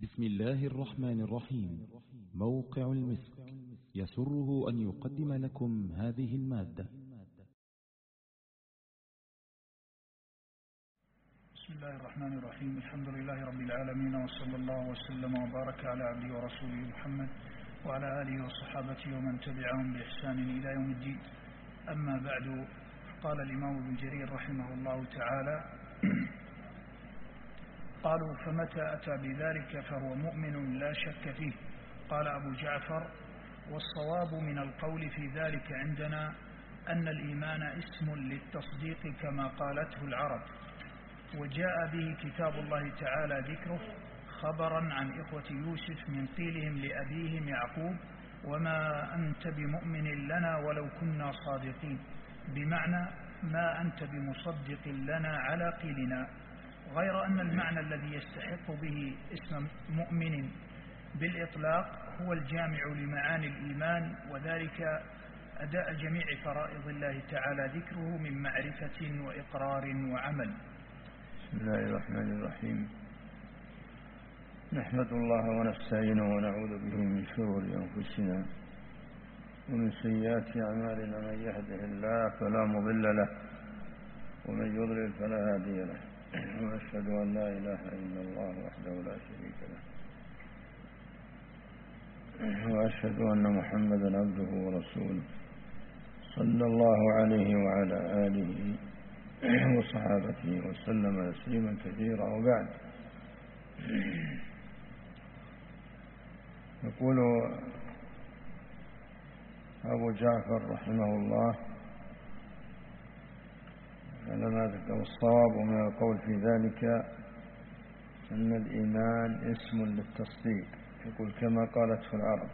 بسم الله الرحمن الرحيم. موقع المسك. يسره أن يقدم لكم هذه المادة. بسم الله الرحمن الرحيم. الحمد لله رب العالمين وصلى الله وسلم وبارك على عبده ورسوله محمد وعلى آله وصحابته ومن تبعهم بإحسان إلى يوم الدين. أما بعد قال الإمام ابن جرير رحمه الله تعالى قالوا فمتى أتى بذلك فهو مؤمن لا شك فيه. قال أبو جعفر والصواب من القول في ذلك عندنا أن الإيمان اسم للتصديق كما قالته العرب. وجاء به كتاب الله تعالى ذكره خبرا عن إخوة يوسف من قيلهم لأبيهم يعقوب وما أنت بمؤمن لنا ولو كنا صادقين. بمعنى ما أنت بمصدق لنا على قيلنا. غير أن المعنى الذي يستحق به اسم مؤمن بالإطلاق هو الجامع لمعاني الإيمان وذلك أداء جميع فرائض الله تعالى ذكره من معرفة وإقرار وعمل. بسم الله الرحمن الرحيم. نحمد الله ونستعينه ونعوذ به من شرور أنفسنا ومن سيئات أعمالنا. من يهده الله فلا مضل له ومن يضلل فلا هادي له. وأشهد أن لا إله إلا الله وحده لا شريك له. وأشهد أن محمدا عبده ورسوله. صلى الله عليه وعلى آله وصحابته وسلم تسليما كثيرا وبعد. يقول أبو جعفر رحمه الله على ما الصواب من القول في ذلك أن الإيمان اسم للتصديق يقول كما قالته العرب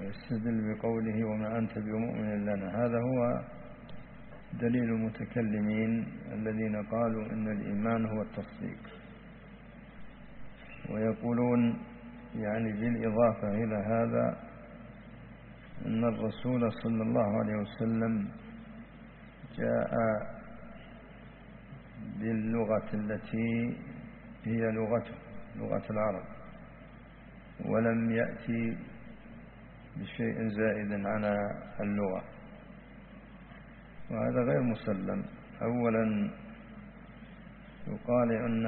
ويستدل بقوله وما أنت بمؤمن لنا. هذا هو دليل المتكلمين الذين قالوا إن الإيمان هو التصديق. ويقولون يعني بالإضافة إلى هذا أن الرسول صلى الله عليه وسلم باللغة التي هي لغته لغة العرب. ولم يأتي بشيء زائد عن اللغة. وهذا غير مسلم. أولا يقال أن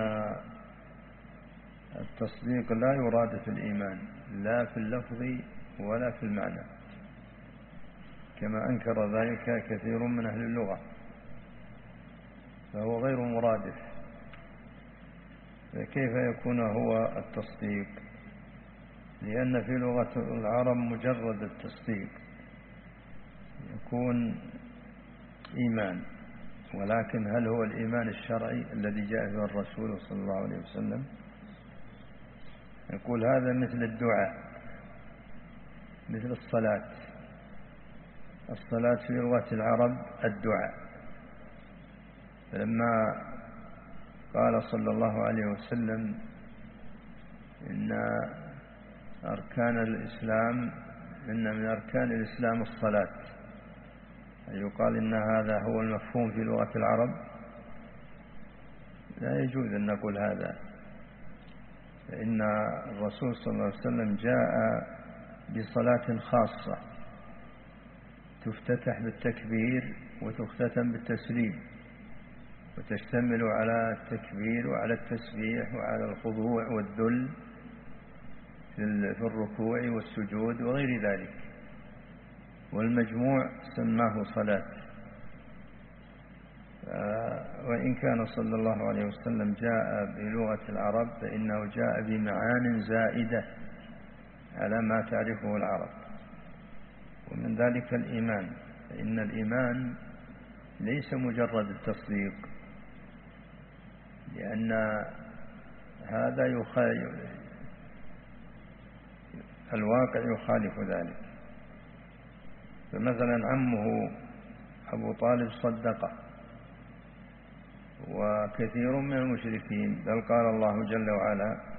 التصديق لا يراد في الإيمان لا في اللفظ ولا في المعنى. كما أنكر ذلك كثير من أهل اللغة فهو غير مرادف. فكيف يكون هو التصديق؟ لأن في لغة العرب مجرد التصديق يكون إيمان. ولكن هل هو الإيمان الشرعي الذي جاء به الرسول صلى الله عليه وسلم؟ يقول هذا مثل الدعاء مثل الصلاة. الصلاة في لغة العرب الدعاء. فلما قال صلى الله عليه وسلم إن أركان الإسلام إن من أركان الإسلام الصلاة أن يقال إن هذا هو المفهوم في لغة العرب لا يجوز أن نقول هذا. فإن الرسول صلى الله عليه وسلم جاء بصلاة خاصة. تفتتح بالتكبير وتختتم بالتسليم وتشتمل على التكبير وعلى التسبيح وعلى الخضوع والذل في الركوع والسجود وغير ذلك. والمجموع سماه صلاة. وإن كان صلى الله عليه وسلم جاء بلغة العرب فإنه جاء بمعان زائدة على ما تعرفه العرب. ومن ذلك الإيمان فإن الإيمان ليس مجرد التصديق لأن هذا يخالف الواقع يخالف ذلك. فمثلا عمه أبو طالب صدقه وكثير من المشركين بل قال الله جل وعلا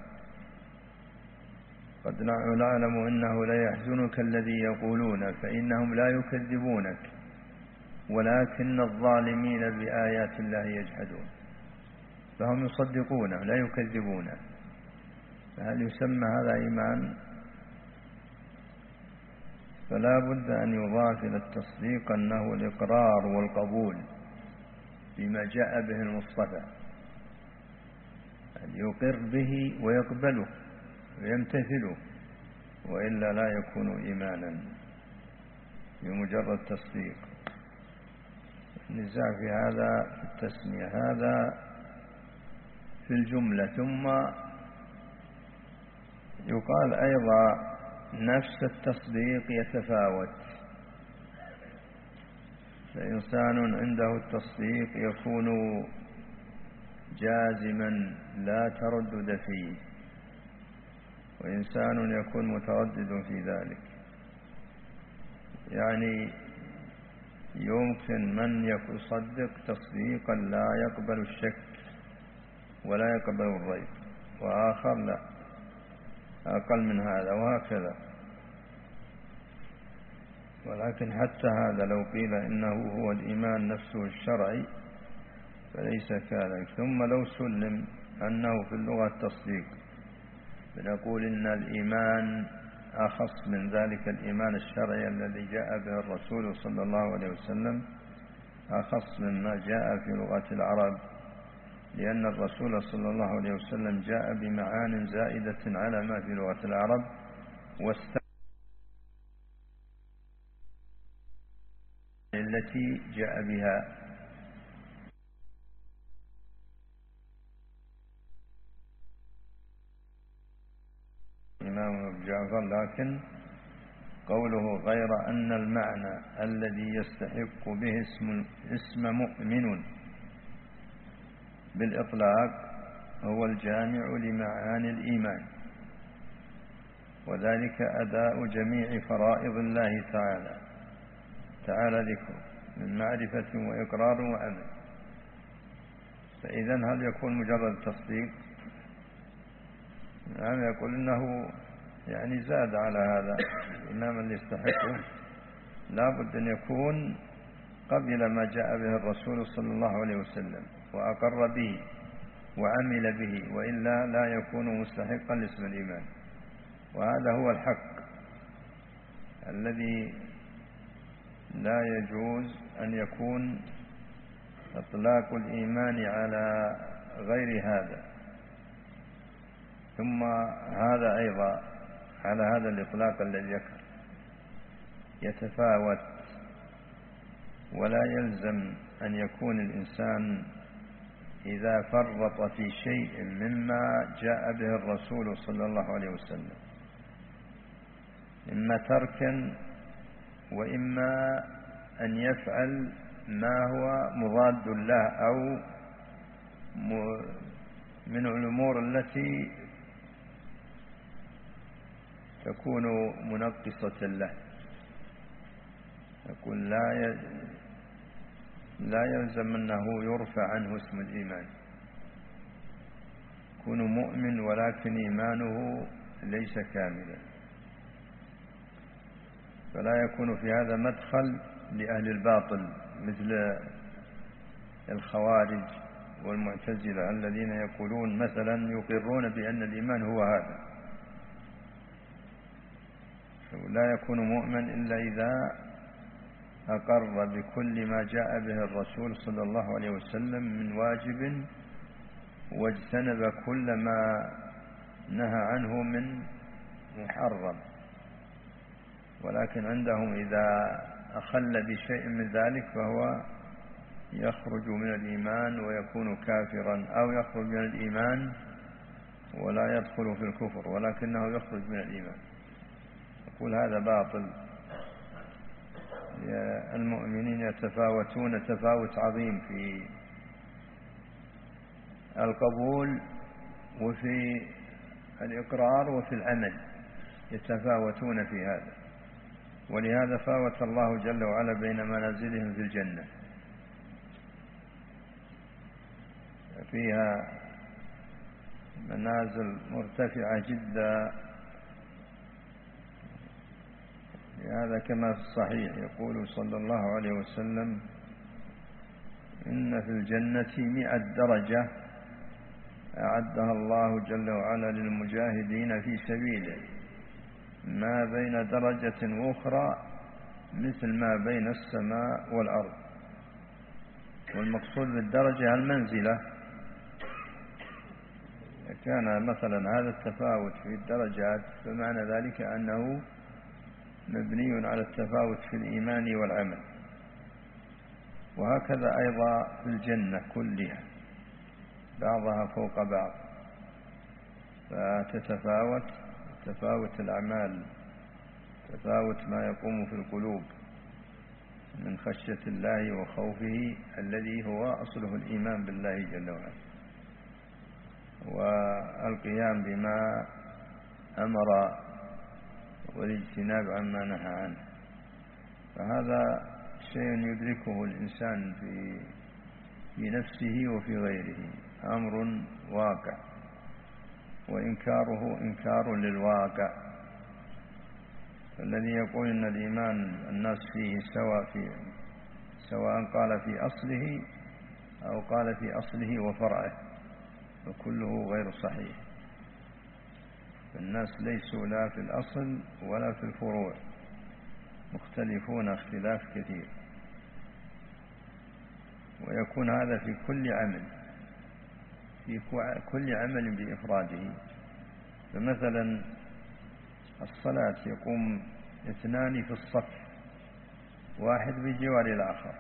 قد نعلم إنه ليحزنك الذي يقولون فإنهم لا يكذبونك ولكن الظالمين بآيات الله يجحدون. فهم يصدقونه لا يكذبونه فهل يسمى هذا إيمان؟ فلا بد أن يضاف إلى التصديق أنه الإقرار والقبول بما جاء به المصطفى أن يقر به ويقبله. ويمتثله وإلا لا يكون إيمانا بمجرد تصديق. النزاع في هذا في التسمية هذا في الجملة ثم يقال أيضا نفس التصديق يتفاوت. فإنسان عنده التصديق يكون جازما لا تردد فيه. وإنسان يكون متردد في ذلك. يعني يمكن من يصدق تصديقا لا يقبل الشك ولا يقبل الريب وآخر لا أقل من هذا وهكذا. ولكن حتى هذا لو قيل إنه هو الإيمان نفسه الشرعي فليس كذلك. ثم لو سلم أنه في اللغة التصديق بنقول إن الإيمان أخص من ذلك الإيمان الشرعي الذي جاء به الرسول صلى الله عليه وسلم أخص مما جاء في لغة العرب لأن الرسول صلى الله عليه وسلم جاء بمعان زائدة على ما في لغة العرب التي جاء بها. أبو جعفر لكن قوله غير أن المعنى الذي يستحق به اسم, اسم مؤمن بالإطلاق هو الجامع لمعاني الإيمان وذلك أداء جميع فرائض الله تعالى. تعالى ذكره من معرفة وإقرار وعمل. فإذا هل يكون مجرد تصديق؟ نعم يقول إنه يعني زاد على هذا. الإمام اللي يستحقه لا بد أن يكون قبل ما جاء به الرسول صلى الله عليه وسلم وأقر به وعمل به وإلا لا يكون مستحقا لاسم الإيمان. وهذا هو الحق الذي لا يجوز أن يكون إطلاق الإيمان على غير هذا. ثم هذا أيضا على هذا الإطلاق الذي ذكر يتفاوت ولا يلزم أن يكون الإنسان إذا فرط في شيء مما جاء به الرسول صلى الله عليه وسلم. إما تركا وإما أن يفعل ما هو مضاد له أو من الأمور التي تكون منقصة له. يقول لا لا يلزم أنه يرفع عنه اسم الإيمان. يكون مؤمن ولكن إيمانه ليس كاملا. فلا يكون في هذا مدخل لأهل الباطل مثل الخوارج والمعتزلة الذين يقولون مثلا يقرون بأن الإيمان هو هذا. لا يكون مؤمن إلا إذا أقر بكل ما جاء به الرسول صلى الله عليه وسلم من واجب واجتنب كل ما نهى عنه من محرم. ولكن عندهم إذا أخل بشيء من ذلك فهو يخرج من الإيمان ويكون كافرا أو يخرج من الإيمان ولا يدخل في الكفر ولكنه يخرج من الإيمان. يقول هذا باطل. المؤمنين يتفاوتون تفاوت عظيم في القبول وفي الإقرار وفي العمل. يتفاوتون في هذا. ولهذا فاوت الله جل وعلا بين منازلهم في الجنة. فيها منازل مرتفعة جدا. هذا كما في الصحيح يقول صلى الله عليه وسلم إن في الجنة مئة درجة أعدها الله جل وعلا للمجاهدين في سبيله. ما بين درجة أخرى مثل ما بين السماء والأرض. والمقصود بالدرجة المنزلة. كان مثلا هذا التفاوت في الدرجات فمعنى ذلك أنه مبني على التفاوت في الإيمان والعمل. وهكذا أيضا في الجنة كلها بعضها فوق بعض. فتتفاوت تفاوت الأعمال تفاوت ما يقوم في القلوب من خشية الله وخوفه الذي هو أصله الإيمان بالله جل وعلا. والقيام بما أمر والاجتناب عما نهى عنه. فهذا شيء يدركه الإنسان في في نفسه وفي غيره. أمر واقع. وإنكاره إنكار للواقع. الذي يقول إن الإيمان الناس فيه سواء في سواء قال في أصله أو قال في أصله وفرعه فكله غير صحيح. الناس ليسوا لا في الأصل ولا في الفروع مختلفون اختلاف كثير. ويكون هذا في كل عمل في كل عمل بإفراده. فمثلا الصلاة يقوم اثنان في الصف واحد بجوار الآخر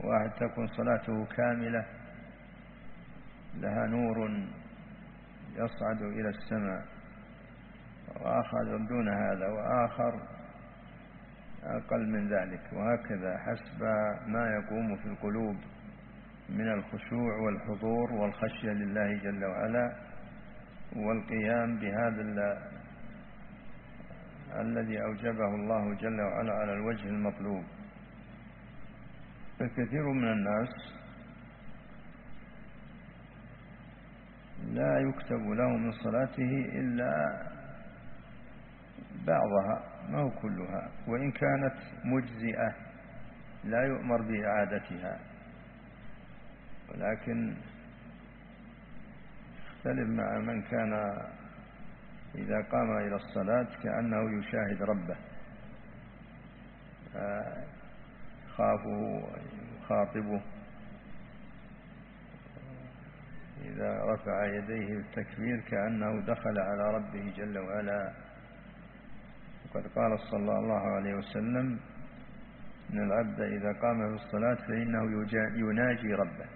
واحد تكون صلاته كاملة لها نور يصعد إلى السماء وآخر دون هذا وآخر أقل من ذلك. وهكذا حسب ما يقوم في القلوب من الخشوع والحضور والخشية لله جل وعلا والقيام بهذا الذي أوجبه الله جل وعلا على الوجه المطلوب. فكثير من الناس لا يكتب له من صلاته إلا بعضها ما هو كلها. وإن كانت مجزئة لا يؤمر بإعادتها. ولكن يختلف مع من كان إذا قام إلى الصلاة كأنه يشاهد ربه. خافه يخاطبه إذا رفع يديه التكبير كأنه دخل على ربه جل وعلا. وقد قال صلى الله عليه وسلم إن العبد إذا قام في الصلاة فإنه يناجي ربه.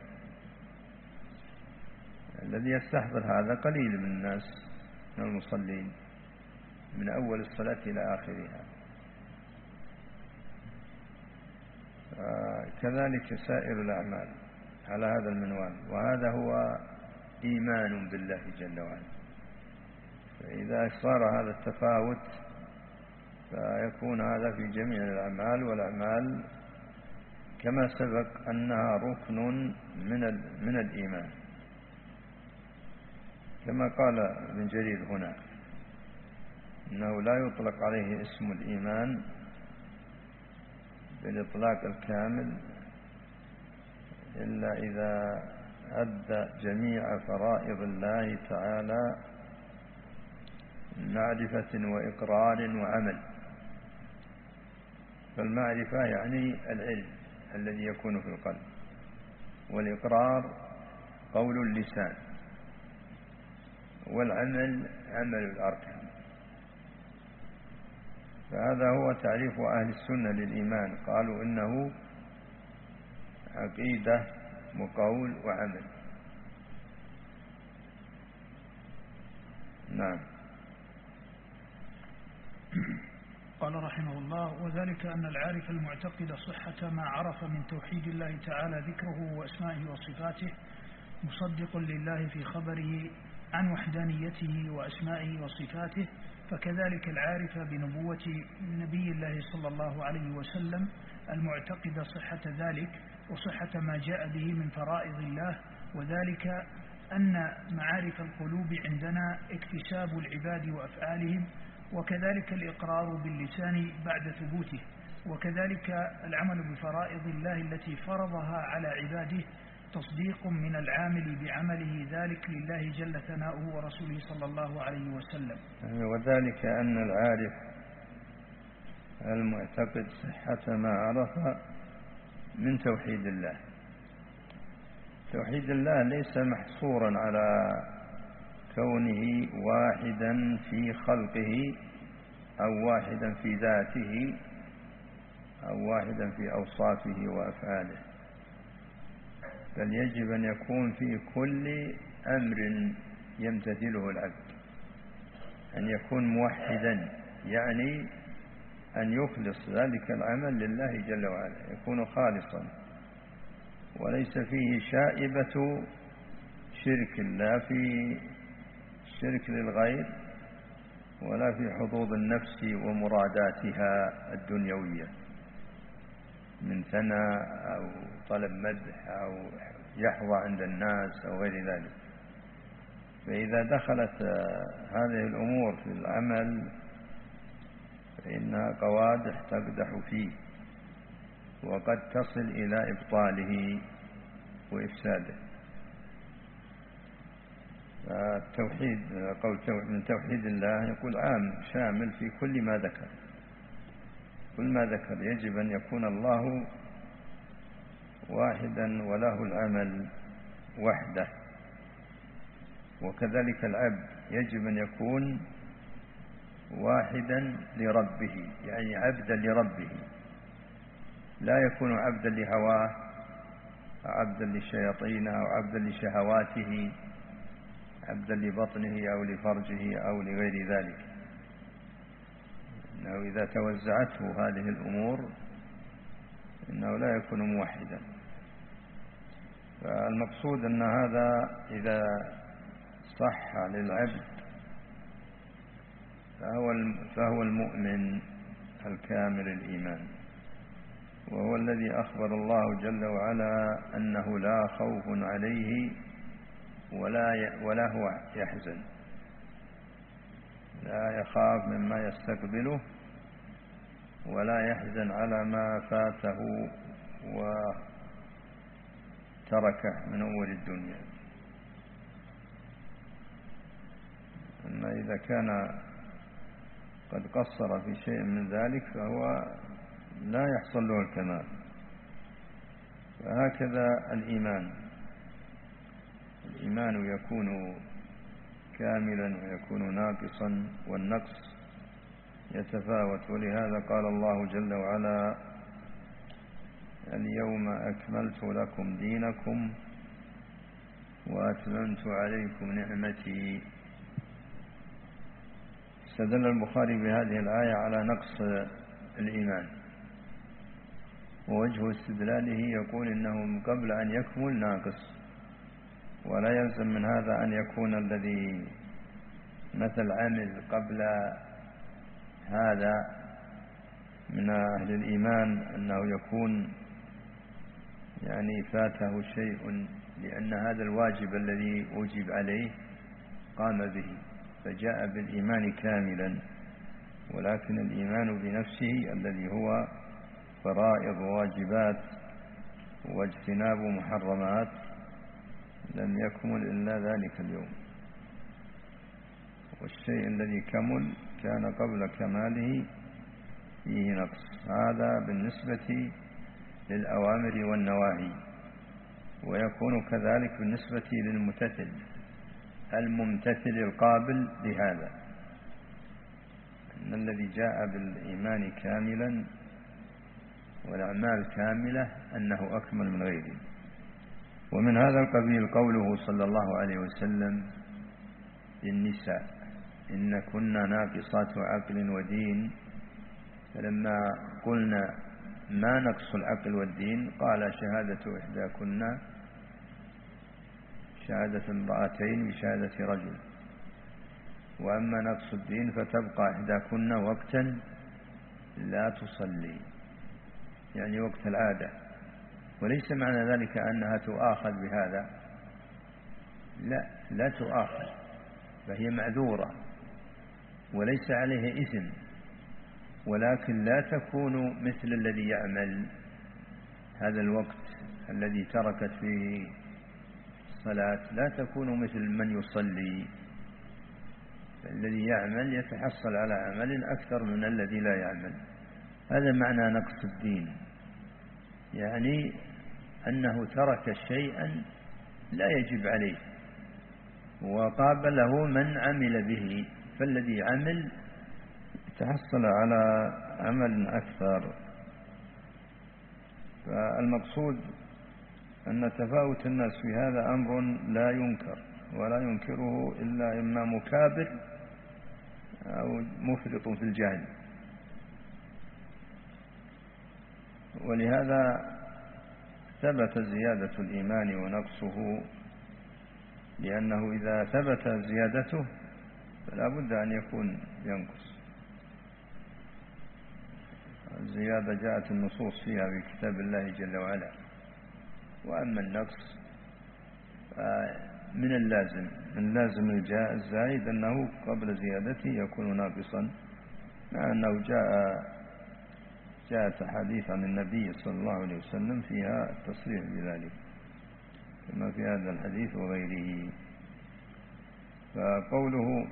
الذي يستحضر هذا قليل من الناس من المصلين من أول الصلاة إلى آخرها. كذلك سائر الأعمال على هذا المنوال. وهذا هو إيمان بالله جل وعلا. فإذا صار هذا التفاوت فيكون هذا في جميع الأعمال والأعمال كما سبق أنها ركن من من الإيمان. كما قال ابن جرير هنا إنه لا يطلق عليه اسم الإيمان بالإطلاق الكامل إلا إذا أدى جميع فرائض الله تعالى معرفة وإقرار وعمل. فالمعرفة يعني العلم الذي يكون في القلب والإقرار قول اللسان والعمل عمل الأركان فهذا هو تعريف أهل السنة للإيمان. قالوا إنه عقيدة وقول وعمل. نعم. قال رحمه الله وذلك أن العارف المعتقد صحة ما عرف من توحيد الله تعالى ذكره وأسمائه وصفاته مصدق لله في خبره عن وحدانيته وأسمائه وصفاته فكذلك العارف بنبوة نبي الله صلى الله عليه وسلم المعتقد صحة ذلك وصحة ما جاء به من فرائض الله وذلك أن معارف القلوب عندنا اكتساب العباد وأفعالهم وكذلك الإقرار باللسان بعد ثبوته وكذلك العمل بفرائض الله التي فرضها على عباده تصديق من العامل بعمله ذلك لله جل ثناؤه ورسوله صلى الله عليه وسلم. وذلك أن العارف المعتقد صحة ما عرف من توحيد الله. توحيد الله ليس محصورا على كونه واحدا في خلقه أو واحدا في ذاته أو واحدا في أوصافه وأفعاله بل يجب أن يكون في كل أمر يمتثله العبد أن يكون موحدا يعني أن يخلص ذلك العمل لله جل وعلا يكون خالصا. وليس فيه شائبة شرك لا في شرك للغير ولا في حظوظ النفس ومراداتها الدنيوية من ثناء أو طلب مدح أو يحظى عند الناس أو غير ذلك. فإذا دخلت هذه الأمور في العمل فإنها قوادح تقدح فيه وقد تصل إلى إبطاله وإفساده. التوحيد قول من توحيد الله يقول عام شامل في كل ما ذكر. كل ما ذكر يجب أن يكون الله واحدا وله العمل وحده. وكذلك العبد يجب أن يكون واحدا لربه يعني عبدا لربه. لا يكون عبدا لهواه عبدا للشياطين أو عبدا لشهواته عبدا لبطنه أو لفرجه أو لغير ذلك. إنه إذا توزعته هذه الأمور إنه لا يكون موحدا. فالمقصود أن هذا إذا صح للعبد فهو فهو المؤمن الكامل الإيمان. وهو الذي أخبر الله جل وعلا أنه لا خوف عليه ولا ولا هو يحزن. لا يخاف مما يستقبله ولا يحزن على ما فاته وتركه من أمور الدنيا. أما إذا كان قد قصر في شيء من ذلك فهو لا يحصل له الكمال. فهكذا الإيمان. الإيمان يكون كاملا ويكون ناقصا والنقص يتفاوت. ولهذا قال الله جل وعلا اليوم أكملت لكم دينكم وأتممت عليكم نعمتي. استدل البخاري بهذه الآية على نقص الإيمان. ووجه استدلاله يقول إنه قبل أن يكمل ناقص ولا يلزم من هذا أن يكون الذي مثل عمل قبل هذا من أهل الإيمان أنه يكون يعني فاته شيء لأن هذا الواجب الذي أوجب عليه قام به. فجاء بالإيمان كاملا ولكن الإيمان بنفسه الذي هو فرائض واجبات واجتناب محرمات لم يكمل إلا ذلك اليوم. والشيء الذي كمل كان قبل كماله فيه نقص. هذا بالنسبة للأوامر والنواهي ويكون كذلك بالنسبة للمتثل الممتثل القابل لهذا أن الذي جاء بالإيمان كاملا والأعمال كاملة أنه أكمل من غيره. ومن هذا القبيل قوله صلى الله عليه وسلم للنساء إن كنا ناقصات عقل ودين. فلما قلنا ما نقص العقل والدين قال شهادة إحداكن شهادة امرأتين بشهادة رجل. وأما نقص الدين فتبقى إحداكن وقتا لا تصلي. يعني وقت العادة. وليس معنى ذلك أنها تؤاخذ بهذا. لا لا تؤاخذ. فهي معذورة. وليس عليه إثم. ولكن لا تكون مثل الذي يعمل. هذا الوقت الذي تركت فيه الصلاة لا تكون مثل من يصلي. الذي يعمل يتحصل على عمل أكثر من الذي لا يعمل. هذا معنى نقص الدين. يعني أنه ترك شيئا لا يجب عليه وقابله من عمل به. فالذي عمل تحصل على عمل أكثر. فالمقصود أن تفاوت الناس في هذا أمر لا ينكر ولا ينكره إلا إما مكابر أو مفرط في الجهل. ولهذا ثبت زيادة الإيمان ونقصه لأنه إذا ثبت زيادته فلا بد أن يكون ينقص. الزيادة جاءت النصوص فيها في كتاب الله جل وعلا. وأما النقص من اللازم من لازم الزائد أنه قبل زيادته يكون ناقصا مع أنه جاء جاءت حديث عن النبي صلى الله عليه وسلم فيها التصريح بذلك كما في هذا الحديث وغيره. فقوله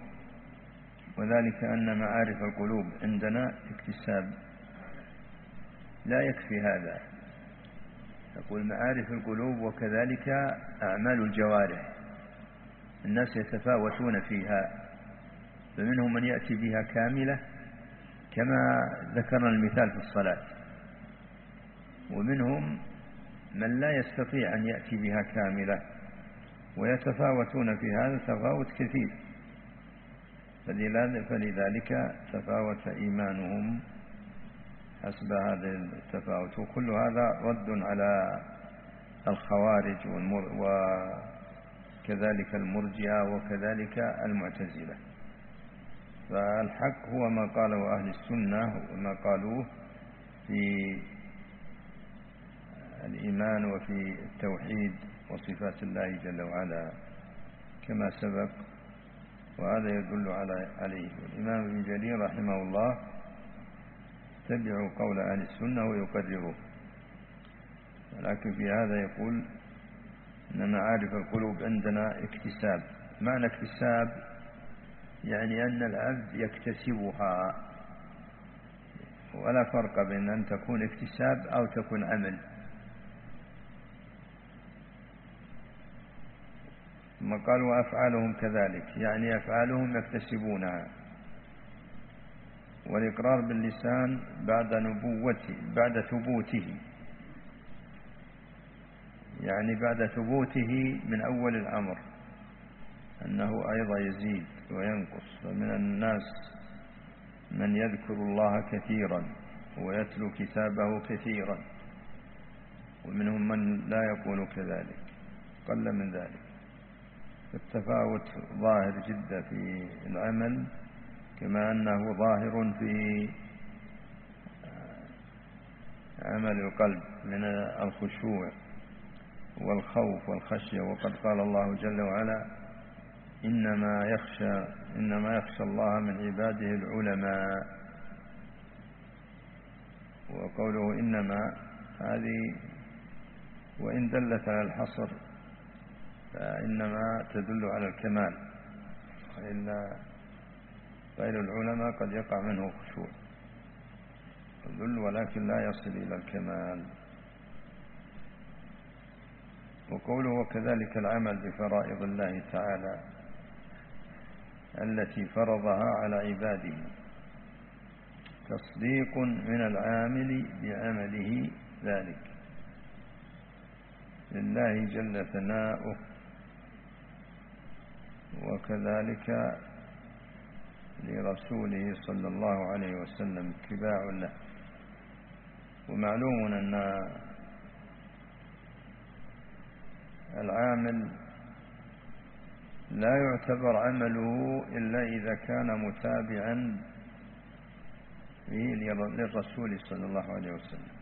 وذلك أن معارف القلوب عندنا اكتساب لا يكفي هذا. يقول معارف القلوب وكذلك أعمال الجوارح. الناس يتفاوتون فيها فمنهم من يأتي بها كاملة كما ذكرنا المثال في الصلاة ومنهم من لا يستطيع أن يأتي بها كاملة ويتفاوتون في هذا تفاوت كثير. فلذلك تفاوت إيمانهم حسب هذا التفاوت. وكل هذا رد على الخوارج وكذلك المرجئة وكذلك المعتزلة. فالحق هو ما قاله أهل السنة وما قالوه في الإيمان وفي التوحيد وصفات الله جل وعلا كما سبق. وهذا يدل عليه. والإمام ابن جرير رحمه الله يتبع قول أهل السنة ويقرره ولكن في هذا يقول أن معارف القلوب عندنا اكتساب. معنى اكتساب يعني أن العبد يكتسبها. ولا فرق بين أن تكون اكتساب أو تكون عمل. ثم قال وأفعالهم كذلك. يعني أفعالهم يكتسبونها. والإقرار باللسان بعد نبوته بعد ثبوته. يعني بعد ثبوته من أول الأمر أنه أيضا يزيد وينقص فمن الناس من يذكر الله كثيرا ويتلو كتابه كثيرا ومنهم من لا يقول كذلك قل من ذلك. التفاوت ظاهر جدا في العمل كما أنه ظاهر في عمل القلب من الخشوع والخوف والخشية. وقد قال الله جل وعلا إنما يخشى إنما يخشى الله من عباده العلماء. وقوله إنما هذه وإن دلت على الحصر فإنما تدل على الكمال. وإلا غير العلماء قد يقع منه خشوع. الذل ولكن لا يصل إلى الكمال. وقوله وكذلك العمل بفرائض الله تعالى التي فرضها على عباده. تصديق من العامل بعمله ذلك. لله جل ثناؤه. وكذلك لرسوله صلى الله عليه وسلم اتباع له. ومعلوم أن العامل لا يعتبر عمله إلا إذا كان متابعا للرسول صلى الله عليه وسلم.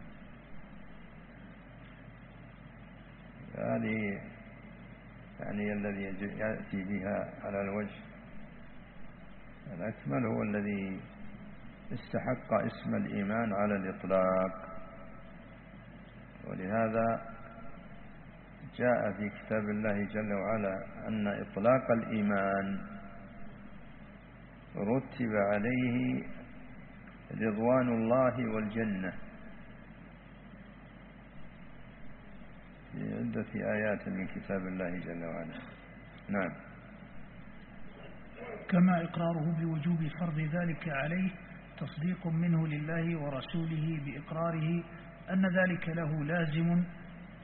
هذه يعني الذي يأتي بها على الوجه الأكمل هو الذي استحق اسم الإيمان على الإطلاق. ولهذا جاء في كتاب الله جل وعلا أن إطلاق الإيمان رتب عليه رضوان الله والجنة. في عدة آيات من كتاب الله جل وعلا. نعم. كما إقراره بوجوب فرض ذلك عليه تصديق منه لله ورسوله بإقراره أن ذلك له لازم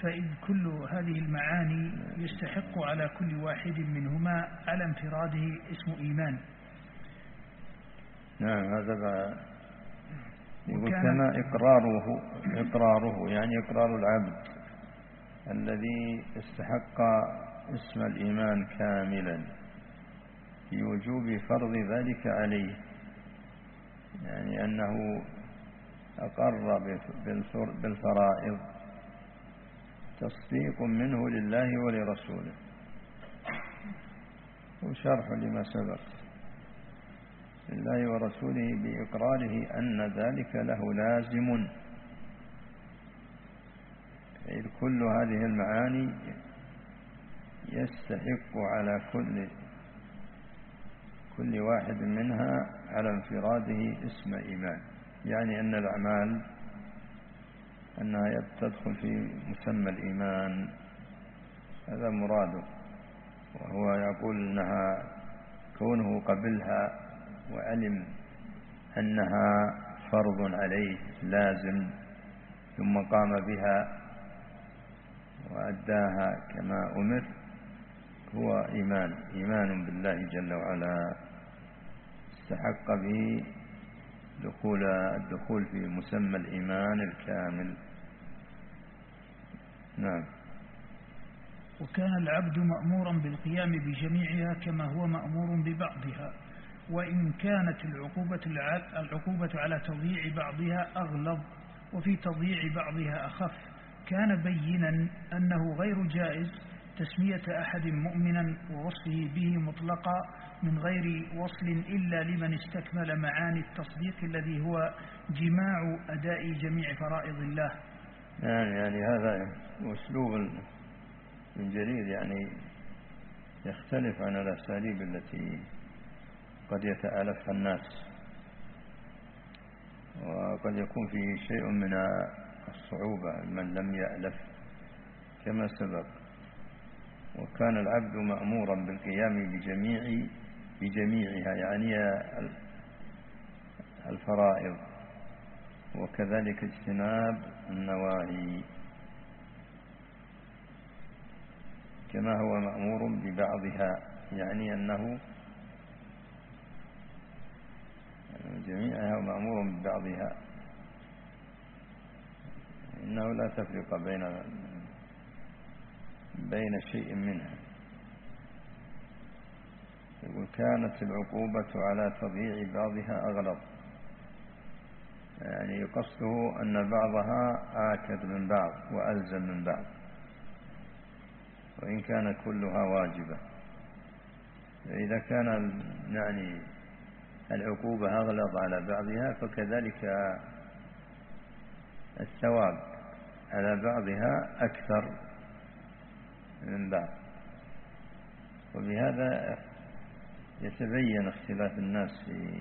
فإذ كل هذه المعاني يستحق على كل واحد منهما على انفراده اسم إيمان. نعم هذا يقول كما إقراره إقراره يعني إقرار العبد الذي استحق اسم الإيمان كاملا. في وجوب فرض ذلك عليه. يعني أنه أقر بالفرائض. تصديق منه لله ولرسوله. وشرح لما سبق. لله ورسوله بإقراره أن ذلك له لازم. إذ كل هذه المعاني يستحق على كل كل واحد منها على انفراده اسم إيمان. يعني أن الأعمال أنها تدخل في مسمى الإيمان. هذا مراده وهو يقول أنها كونه قبلها وعلم أنها فرض عليه لازم ثم قام بها وأداها كما أمر. هو إيمان. إيمان بالله جل وعلا. استحق به دخول الدخول في مسمى الإيمان الكامل. نعم. وكان العبد مأمورا بالقيام بجميعها كما هو مأمور ببعضها وإن كانت العقوبة العقوبة على تضييع بعضها أغلظ وفي تضييع بعضها أخف. كان بينا أنه غير جائز تسمية أحد مؤمنا ووصفه به مطلقا من غير وصل إلا لمن استكمل معاني التصديق الذي هو جماع أداء جميع فرائض الله. يعني, يعني هذا أسلوب من جرير يعني يختلف عن الأساليب التي قد يتآلفها الناس. وقد يكون فيه شيء من الصعوبة من لم يألف كما سبق. وكان العبد مأمورا بالقيام بجميع بجميعها يعني الفرائض. وكذلك اجتناب النواهي. كما هو مأمور ببعضها يعني أنه جميعها مأمور ببعضها. إنه لا تفرق بين بين شيء منها. يقول كانت العقوبة على تضييع بعضها أغلب يعني قصده أن بعضها آكد من بعض وألزم من بعض. وإن كان كلها واجبة. إذا كان يعني العقوبة أغلظ على بعضها فكذلك الثواب على بعضها أكثر. من بعض وبهذا يتبين اختلاف الناس في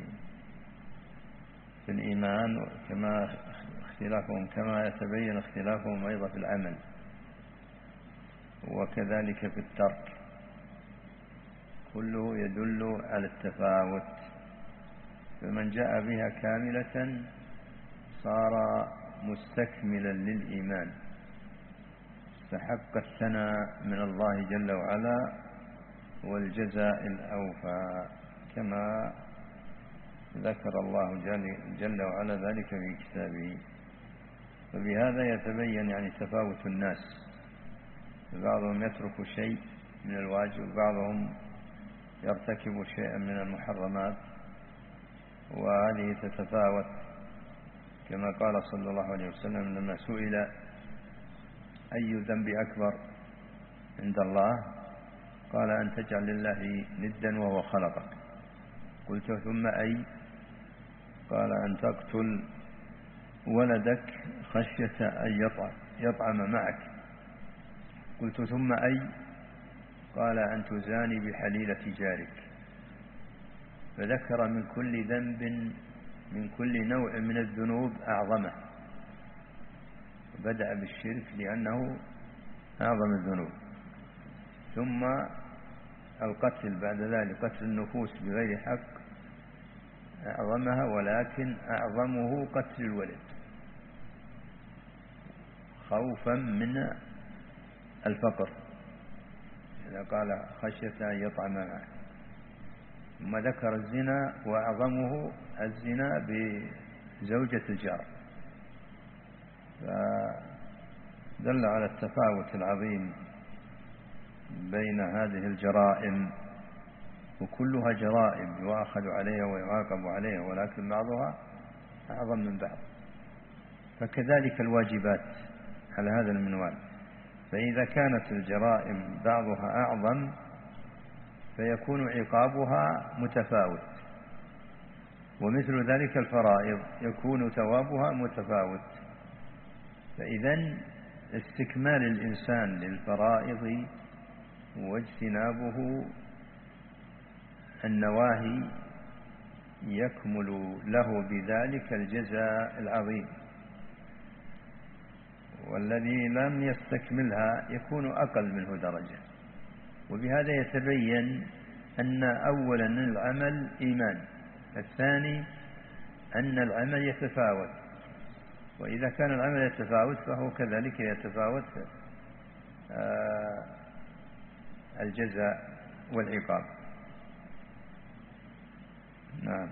في الإيمان كما اختلافهم كما يتبين اختلافهم أيضا في العمل وكذلك في الترك. كله يدل على التفاوت. فمن جاء بها كاملة صار مستكملا للإيمان. استحق الثناء من الله جل وعلا والجزاء الأوفى كما ذكر الله جل وعلا ذلك في كتابه. فبهذا يتبين يعني تفاوت الناس. بعضهم يترك شيء من الواجب وبعضهم يرتكب شيئا من المحرمات وهذه تتفاوت. كما قال صلى الله عليه وسلم لما سئل أي ذنب أكبر عند الله؟ قال أن تجعل لله ندا وهو خلقك. قلت ثم أي؟ قال أن تقتل ولدك خشية أن يطعم معك. قلت ثم أي؟ قال أن تزاني بحليلة جارك. فذكر من كل ذنب من كل نوع من الذنوب أعظمه. بدأ بالشرك لأنه أعظم الذنوب. ثم القتل بعد ذلك قتل النفوس بغير حق أعظمها ولكن أعظمه قتل الولد. خوفا من الفقر. إذا قال خشية أن يطعم معه ثم ذكر الزنا وأعظمه الزنا بزوجة الجار. فدل على التفاوت العظيم بين هذه الجرائم وكلها جرائم يؤاخذ عليها ويعاقب عليها ولكن بعضها أعظم من بعض. فكذلك الواجبات على هذا المنوال. فإذا كانت الجرائم بعضها أعظم فيكون عقابها متفاوت. ومثل ذلك الفرائض يكون ثوابها متفاوت. فإذا استكمال الإنسان للفرائض واجتنابه النواهي يكمل له بذلك الجزاء العظيم. والذي لم يستكملها يكون أقل منه درجة. وبهذا يتبين أن أولا العمل إيمان الثاني أن العمل يتفاوت. وإذا كان العمل يتفاوت فهو كذلك يتفاوت آه، الجزاء والعقاب. نعم.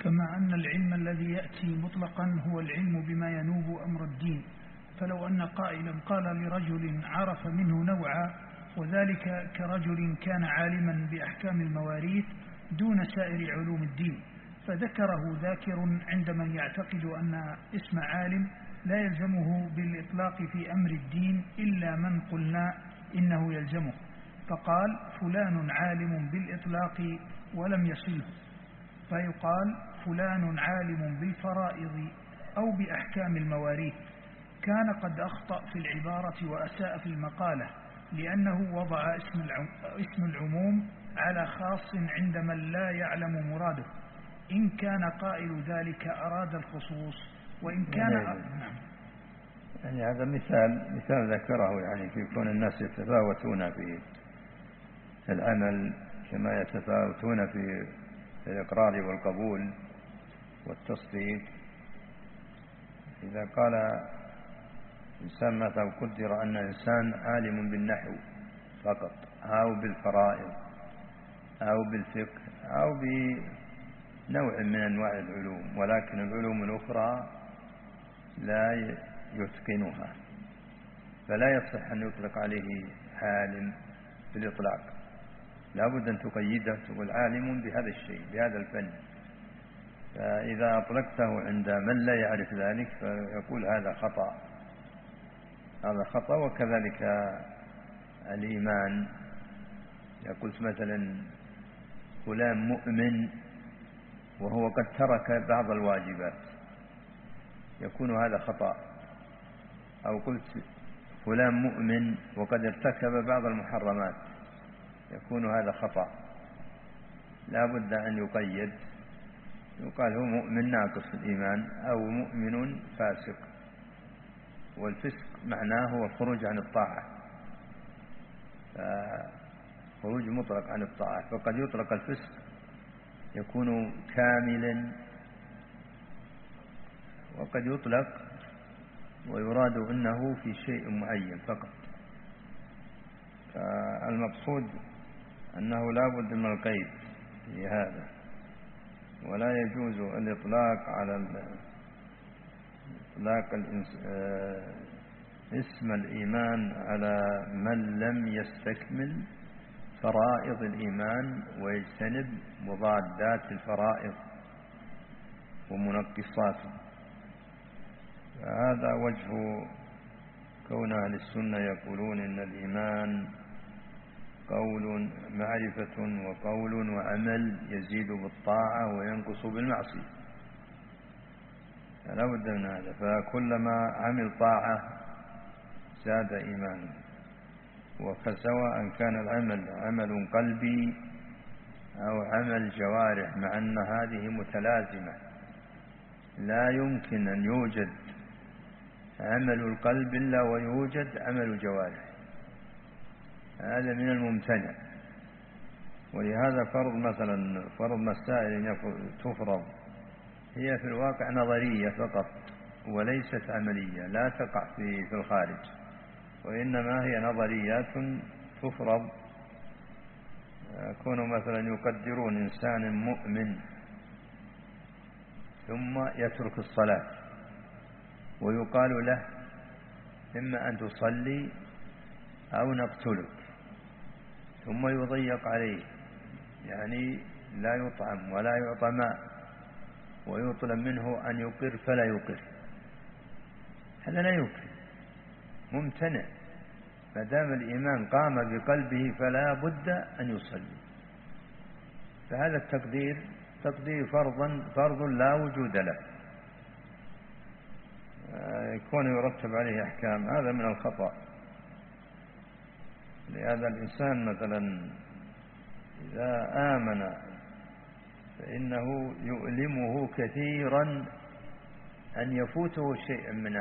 كما أن العلم الذي يأتي مطلقا هو العلم بما ينوب أمر الدين. فلو أن قائلا قال لرجل عرف منه نوعا وذلك كرجل كان عالما بأحكام المواريث دون سائر علوم الدين. فذكره ذاكر عند من يعتقد أن اسم عالم لا يلزمه بالإطلاق في أمر الدين إلا من قلنا إنه يلزمه. فقال فلان عالم بالإطلاق ولم يصله. فيقال فلان عالم بالفرائض أو بأحكام المواريث. كان قد أخطأ في العبارة وأساء في المقالة لأنه وضع اسم اسم العموم على خاص عند من لا يعلم مراده. إن كان قائل ذلك أراد الخصوص وإن كان نعم. نعم يعني هذا مثال مثال ذكره يعني في كون الناس يتفاوتون في العمل كما يتفاوتون في الإقرار والقبول والتصديق إذا قال إنسان مثلا قدر أن إنسان عالم بالنحو فقط أو بالفرائض أو بالفقه أو بنوع من أنواع العلوم ولكن العلوم الأخرى لا يتقنها فلا يصح أن يطلق عليه عالم بالإطلاق. لا بد أن تقيده تقول عالم بهذا الشيء بهذا الفن. فإذا أطلقته عند من لا يعرف ذلك فيقول هذا خطأ. هذا خطأ وكذلك الإيمان. يقول مثلا فلان مؤمن وهو قد ترك بعض الواجبات. يكون هذا خطأ. أو قلت فلان مؤمن وقد ارتكب بعض المحرمات. يكون هذا خطأ. لا بد أن يقيد. يقال هو مؤمن ناقص الإيمان أو مؤمن فاسق. والفسق معناه هو الخروج عن الطاعة. خروج مطلق عن الطاعة. فقد يطلق الفسق يكون كاملا وقد يطلق ويراد أنه في شيء معين فقط. فالمقصود أنه لا بد من القيد في هذا ولا يجوز الإطلاق على إطلاق آه، اسم الإيمان على من لم يستكمل فرائض الإيمان ويجتنب مضادات الفرائض ومنقصاته. هذا وجه كون أهل السنة يقولون إن الإيمان قول معرفة وقول وعمل يزيد بالطاعة وينقص بالمعصية. لا بد من هذا. فكلما عمل طاعة زاد إيمانه. وسواء كان العمل عمل قلبي أو عمل جوارح مع أن هذه متلازمة. لا يمكن أن يوجد عمل القلب إلا ويوجد عمل الجوارح هذا من الممتنع. ولهذا فرض مثلا فرض مسائل تفرض. هي في الواقع نظرية فقط وليست عملية لا تقع في الخارج. وإنما هي نظريات تفرض يكونوا مثلا يقدرون إنسان مؤمن ثم يترك الصلاة ويقال له إما أن تصلي أو نقتلك ثم يضيق عليه يعني لا يطعم ولا يعطى ماء ويطلب منه أن يقر فلا يقر هذا لا يمكن. ممتنع. ما دام الإيمان قام بقلبه فلا بد أن يصلي. فهذا التقدير تقدير فرضا فرض لا وجود له. يكون يرتب عليه أحكام. هذا من الخطأ. لهذا الإنسان مثلا إذا آمن فإنه يؤلمه كثيرا أن يفوته شيء من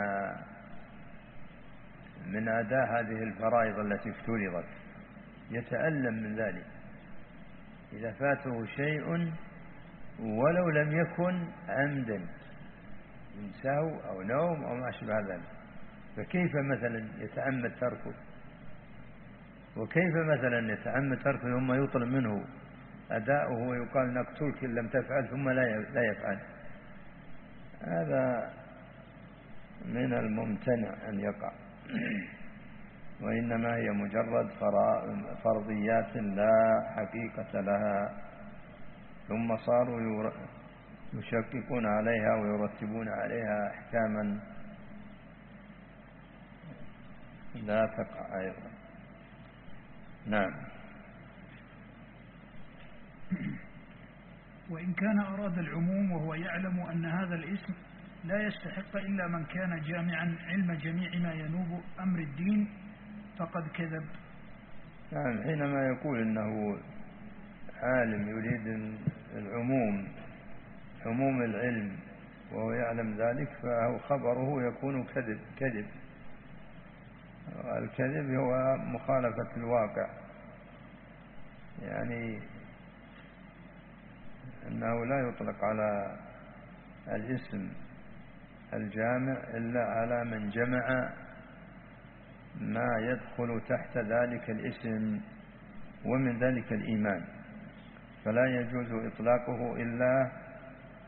من أداء هذه الفرائض التي افترضت. يتألم من ذلك. إذا فاته شيء ولو لم يكن عمدا من سهو أو نوم أو ما أشبه ذلك. فكيف مثلا يتعمد تركه؟ وكيف مثلا يتعمد تركه ثم يطلب منه أداؤه ويقال نقتلك إن لم تفعل ثم لا يفعل؟ هذا من الممتنع أن يقع. وإنما هي مجرد فرضيات لا حقيقة لها. ثم صاروا يشككون عليها ويرتبون عليها أحكاما. لا تقع أيضا. نعم. وإن كان أراد العموم وهو يعلم أن هذا الاسم لا يستحق إلا من كان جامعا علم جميع ما ينوب أمر الدين فقد كذب. نعم حينما يقول إنه عالم يريد العموم عموم العلم وهو يعلم ذلك فهو خبره يكون كذب كذب. الكذب هو مخالفة الواقع. يعني أنه لا يطلق على الاسم. الجامع إلا على من جمع ما يدخل تحت ذلك الاسم ومن ذلك الإيمان. فلا يجوز إطلاقه إلا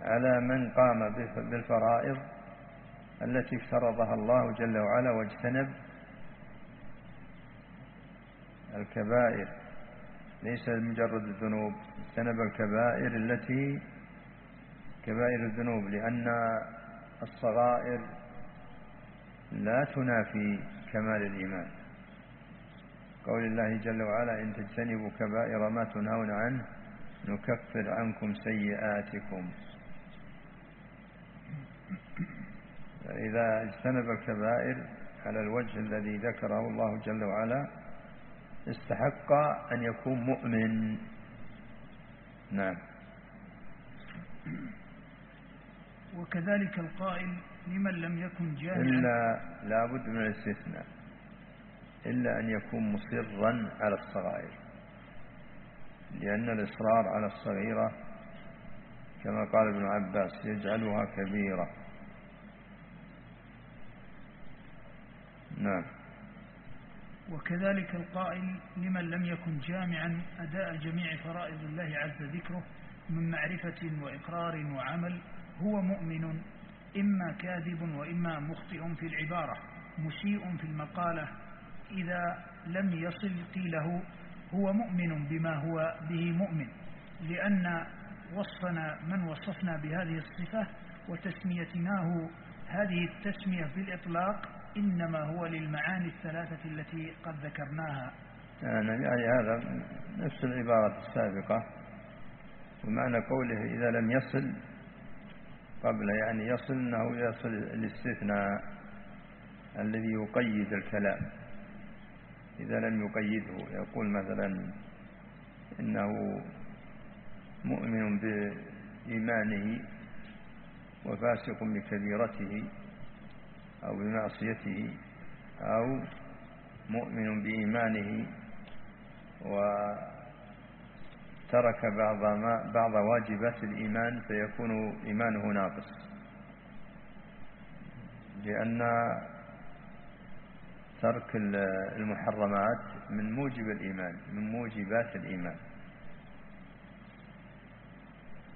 على من قام بالفرائض التي افترضها الله جل وعلا واجتنب الكبائر. ليس مجرد الذنوب اجتنب الكبائر التي كبائر الذنوب لأن الصغائر لا تنافي كمال الإيمان. قول الله جل وعلا إن تجتنبوا كبائر ما تنهون عنه نكفر عنكم سيئاتكم. إذا اجتنب الكبائر على الوجه الذي ذكره الله جل وعلا استحق أن يكون مؤمن. نعم. وكذلك القائل لمن لم يكن جاهلا. إلا لابد من الاستثناء إلا أن يكون مصرا على الصغائر لأن الإصرار على الصغيرة كما قال ابن عباس يجعلها كبيرة. نعم. وكذلك القائل لمن لم يكن جامعا أداء جميع فرائض الله عز ذكره من معرفة وإقرار وعمل هو مؤمن إما كاذب وإما مخطئ في العبارة مسيء في المقالة إذا لم يصل قيله هو مؤمن بما هو به مؤمن لأن وصفنا من وصفنا بهذه الصفة وتسميتناه هذه التسمية بالإطلاق إنما هو للمعاني الثلاثة التي قد ذكرناها. يعني, يعني هذا نفس العبارة السابقة ومعنى قوله إذا لم يصل قبل يعني يصل أنه يصل الاستثناء الذي يقيد الكلام. إذا لم يقيده يقول مثلا إنه مؤمن بإيمانه وفاسق بكبيرته أو بمعصيته أو مؤمن بإيمانه وترك بعض, ما بعض واجبات الإيمان فيكون إيمانه ناقص. لأن ترك المحرمات من موجب الإيمان من موجبات الإيمان.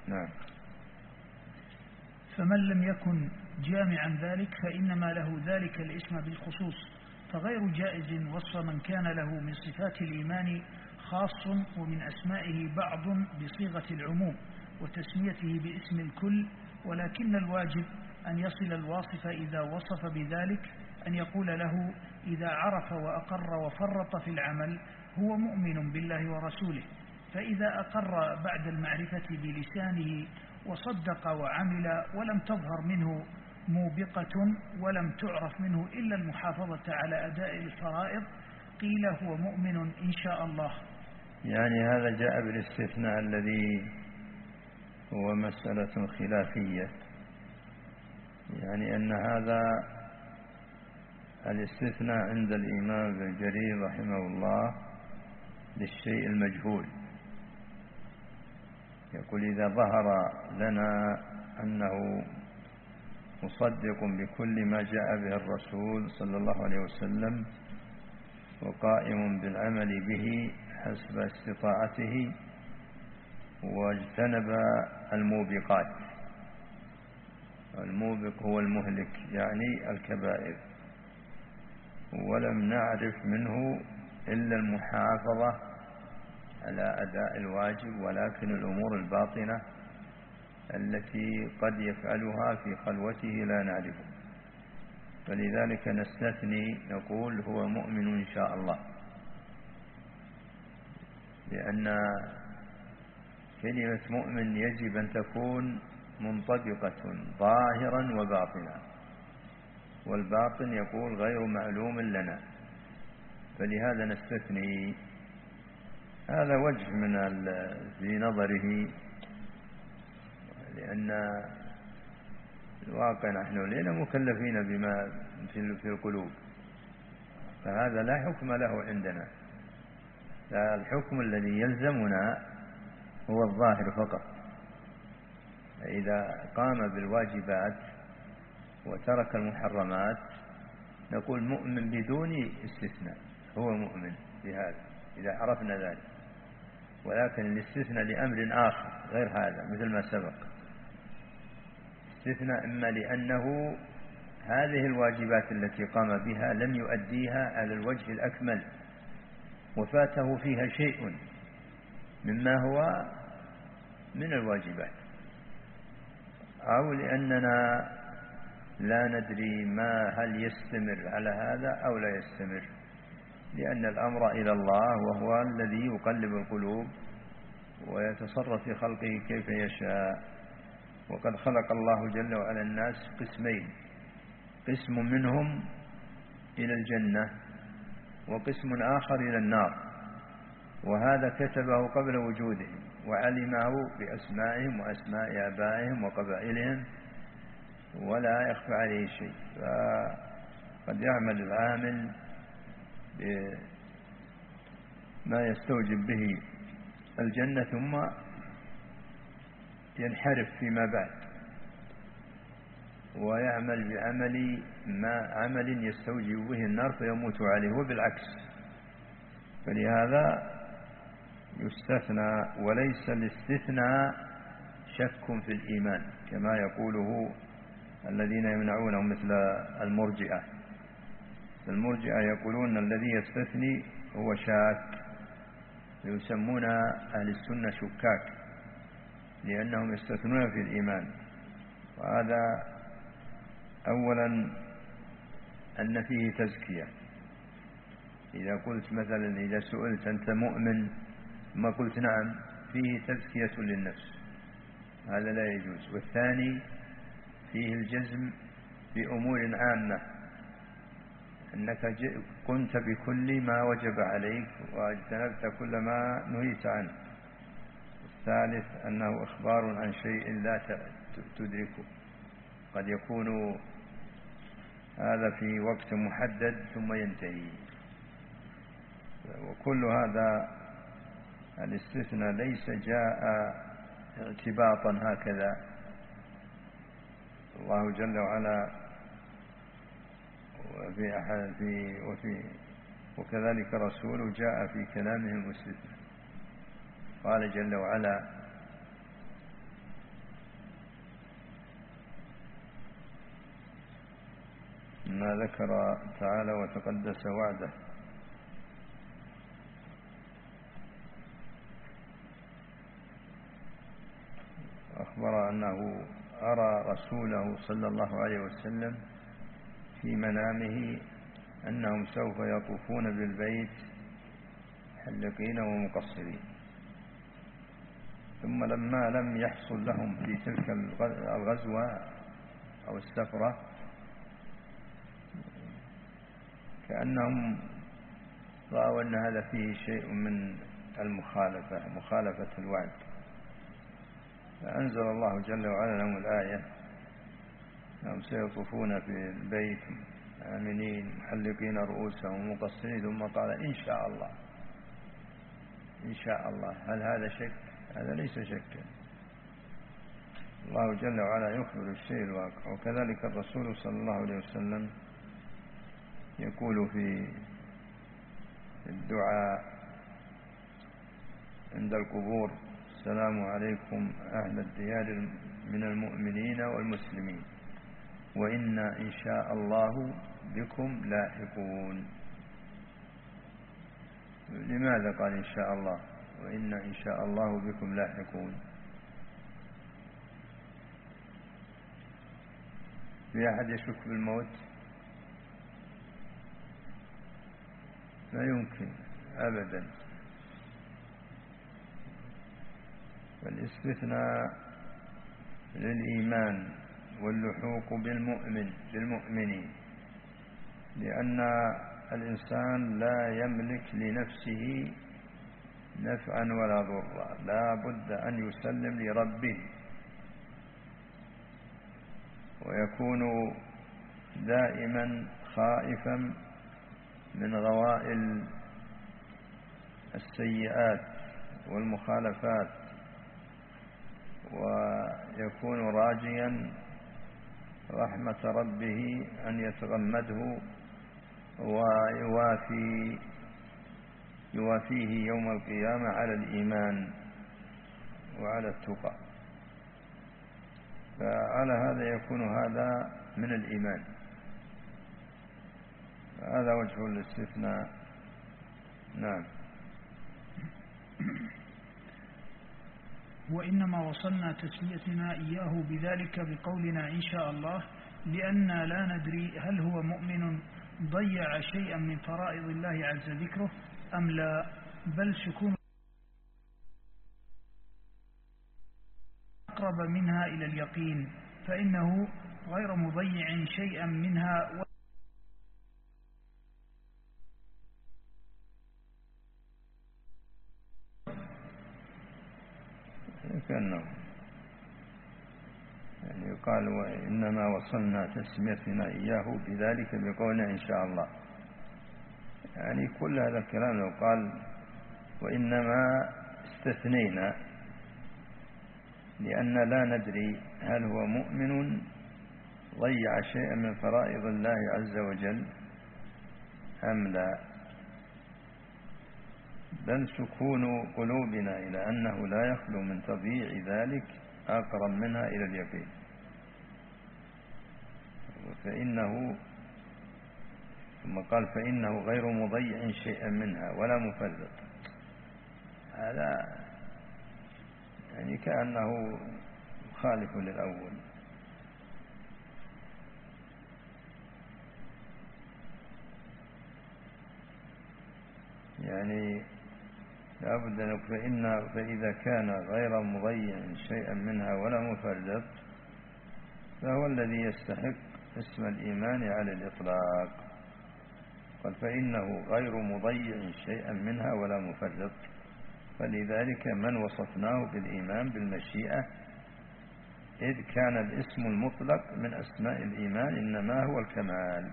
نعم. فمن لم يكن جامعا ذلك فإنما له ذلك الاسم بالخصوص فغير جائز وصف من كان له من صفات الإيمان خاص ومن أسمائه بعض بصيغة العموم وتسميته باسم الكل ولكن الواجب أن يصل الواصف إذا وصف بذلك أن يقول له إذا عرف وأقر وفرط في العمل هو مؤمن بالله ورسوله فإذا أقر بعد المعرفة بلسانه وصدق وعمل ولم تظهر منه موبقة ولم تعرف منه إلا المحافظة على أداء الفرائض قيل هو مؤمن إن شاء الله. يعني هذا جاء بالاستثناء الذي هو مسألة خلافية. يعني أن هذا الاستثناء عند الإمام ابن جرير رحمه الله للشيء المجهول. يقول إذا ظهر لنا أنه مصدق بكل ما جاء به الرسول صلى الله عليه وسلم وقائم بالعمل به حسب استطاعته واجتنب الموبقات. الموبق هو المهلك يعني الكبائر. ولم نعرف منه إلا المحافظة على أداء الواجب ولكن الأمور الباطنة التي قد يفعلها في خلوته لا نعرفه. فلذلك نستثني نقول هو مؤمن إن شاء الله. لأن كلمة مؤمن يجب أن تكون منطبقة ظاهرا وباطنا. والباطن يقول غير معلوم لنا. فلهذا نستثني. هذا وجه من في نظره. لأن الواقع نحن لينا مكلفين بما في القلوب. فهذا لا حكم له عندنا. الحكم الذي يلزمنا هو الظاهر فقط. إذا قام بالواجبات وترك المحرمات نقول مؤمن بدون استثناء هو مؤمن بهذا إذا عرفنا ذلك. ولكن الاستثناء لأمر آخر غير هذا مثل ما سبق. استثناء إما لأنه هذه الواجبات التي قام بها لم يؤديها على الوجه الأكمل. وفاته فيها شيء مما هو من الواجبات. أو لأننا لا ندري ما هل يستمر على هذا أو لا يستمر. لأن الأمر إلى الله وهو الذي يقلب القلوب ويتصرف في خلقه كيف يشاء. وقد خلق الله جل وعلا الناس قسمين. قسم منهم إلى الجنة وقسم آخر إلى النار. وهذا كتبه قبل وجودهم وعلمه بأسمائهم وأسماء آبائهم وقبائلهم ولا يخفى عليه شيء. فقد يعمل العامل بما يستوجب به الجنة ثم ينحرف فيما بعد. ويعمل بعمل ما عمل يستوجب به النار فيموت عليه وبالعكس. فلهذا يستثنى وليس الاستثناء شك في الإيمان كما يقوله الذين يمنعونه مثل المرجئة. المرجئة يقولون الذي يستثني هو شاك ويسمون أهل السنة شكاك لأنهم يستثنون في الإيمان. وهذا أولا أن فيه تزكية. إذا قلت مثلا إذا سئلت أنت مؤمن ما قلت نعم فيه تزكية للنفس. هذا لا يجوز. والثاني فيه الجزم بأمور عامة. أنك قمت بكل ما وجب عليك واجتنبت كل ما نهيت عنه. الثالث أنه إخبار عن شيء لا تدركه. قد يكون هذا في وقت محدد ثم ينتهي. وكل هذا الاستثناء ليس جاء اعتباطا هكذا. الله جل وعلا وفي أحد في وفي وكذلك رسوله جاء في كلامه المستثنى. قال جل وعلا ما ذكر تعالى وتقدس وعده. أخبر أنه أرى رسوله صلى الله عليه وسلم في منامه أنهم سوف يطوفون بالبيت حلقين ومقصرين. ثم لما لم يحصل لهم في تلك الغزوة أو السفرة كأنهم رأوا أن هذا فيه شيء من المخالفة مخالفة الوعد. فأنزل الله جل وعلا لهم الآية. أنهم سيطوفون في البيت آمنين محلقين رؤوسهم مقصرين. ثم قال إن شاء الله. إن شاء الله. هل هذا شك؟ هذا ليس شكا. الله جل وعلا يخبر الشيء الواقع. وكذلك الرسول صلى الله عليه وسلم يقول في الدعاء عند القبور السلام عليكم أهل الديار من المؤمنين والمسلمين وإنا إن شاء الله بكم لاحقون. لماذا قال إن شاء الله؟ وإنا إن شاء الله بكم لاحقون. في أحد يشك بالموت؟ لا يمكن أبدا. فالاستثناء للإيمان واللحوق بالمؤمن بالمؤمنين. لأن الإنسان لا يملك لنفسه نفعا ولا ضرا. لا بد أن يسلم لربه. ويكون دائما خائفا من غوائل السيئات والمخالفات ويكون راجيا رحمة ربه أن يتغمده ويوافي يوافيه يوم القيامة على الإيمان وعلى التقى. فعلى هذا يكون هذا من الإيمان. هذا وجه الاستثناء. نعم. وإنما وصلنا تسميتنا إياه بذلك بقولنا إن شاء الله لأن لا ندري هل هو مؤمن ضيع شيئا من فرائض الله عز ذكره أم لا بل سكون أقرب منها إلى اليقين فإنه غير مضيع شيئا منها كأنه. يعني يقال وإنما وصلنا تسميتنا إياه بذلك بقولنا إن شاء الله. يعني كل هذا الكلام لو قال وإنما استثنينا لأن لا ندري هل هو مؤمن ضيع شيئا من فرائض الله عز وجل أم لا. بل سكون قلوبنا إلى أنه لا يخلو من تضييع ذلك أقرب منها إلى اليقين. فإنه ثم قال فإنه غير مضيع شيئا منها ولا مفرط. هذا يعني كأنه خالف للأول. يعني لابد فإن فإذا كان غير مضيع شيئا منها ولا مفرط فهو الذي يستحق اسم الإيمان على الإطلاق. قال فإنه غير مضيع شيئا منها ولا مفرط. فلذلك من وصفناه بالإيمان بالمشيئة؟ إذ كان الاسم المطلق من أسماء الإيمان إنما هو الكمال.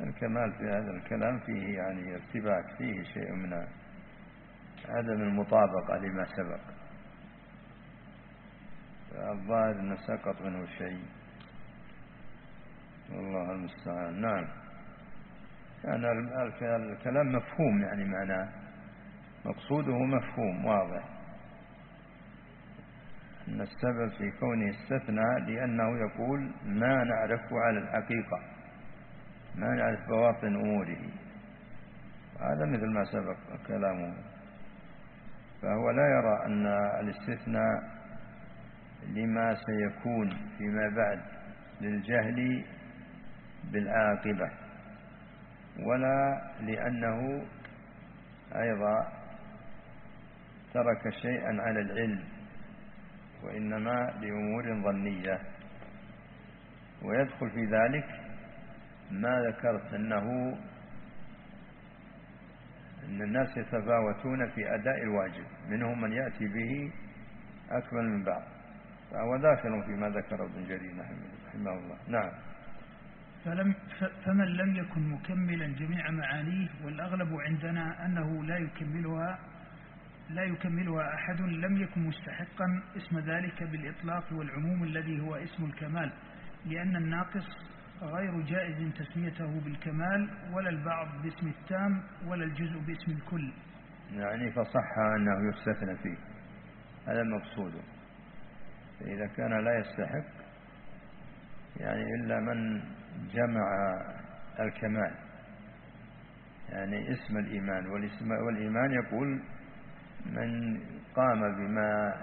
الكمال في هذا الكلام فيه يعني ارتباك فيه شيء من عدم المطابقة لما سبق. الظاهر أنه سقط منه شيء. والله المستعان. نعم. كان الكلام مفهوم يعني معناه. مقصوده مفهوم واضح. أن السبب في كونه استثنى لأنه يقول ما نعرفه على الحقيقة. ما نعرف بواطن أموره. هذا مثل ما سبق كلامه. فهو لا يرى أن الاستثناء لما سيكون فيما بعد للجهل بالعاقبة ولا لأنه أيضا ترك شيئا على العلم وإنما لأمور ظنية. ويدخل في ذلك ما ذكرت أنه أن الناس يتفاوتون في أداء الواجب منهم من يأتي به أكمل من بعض. فهو داخل فيما ذكر ابن جرير رحمه الله. نعم. فلم فمن لم يكن مكملا جميع معانيه والأغلب عندنا أنه لا يكملها لا يكملها أحد لم يكن مستحقا اسم ذلك بالإطلاق والعموم الذي هو اسم الكمال لأن الناقص غير جائز تسميته بالكمال ولا البعض باسم التام ولا الجزء باسم الكل. يعني فصح أنه يستثنى فيه. هذا مقصوده فإذا كان لا يستحق يعني إلا من جمع الكمال. يعني اسم الإيمان والإيمان يقول من قام بما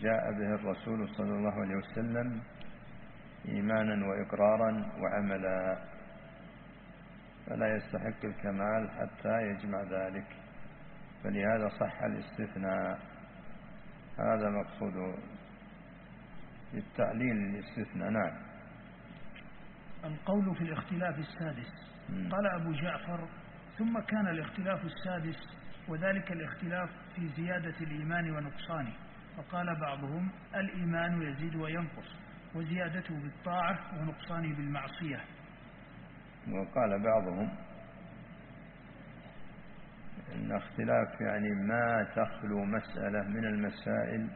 جاء به الرسول صلى الله عليه وسلم إيمانا وإقرارا وعملا. فلا يستحق الكمال حتى يجمع ذلك. فلهذا صح الاستثناء. هذا مقصود للتعليل الاستثناء نعم. القول في الاختلاف السادس. قال أبو جعفر ثم كان الاختلاف السادس وذلك الاختلاف في زيادة الإيمان ونقصانه. فقال بعضهم الإيمان يزيد وينقص. وزيادته بالطاعة ونقصانه بالمعصية. وقال بعضهم إن اختلاف يعني ما تخلو مسألة من المسائل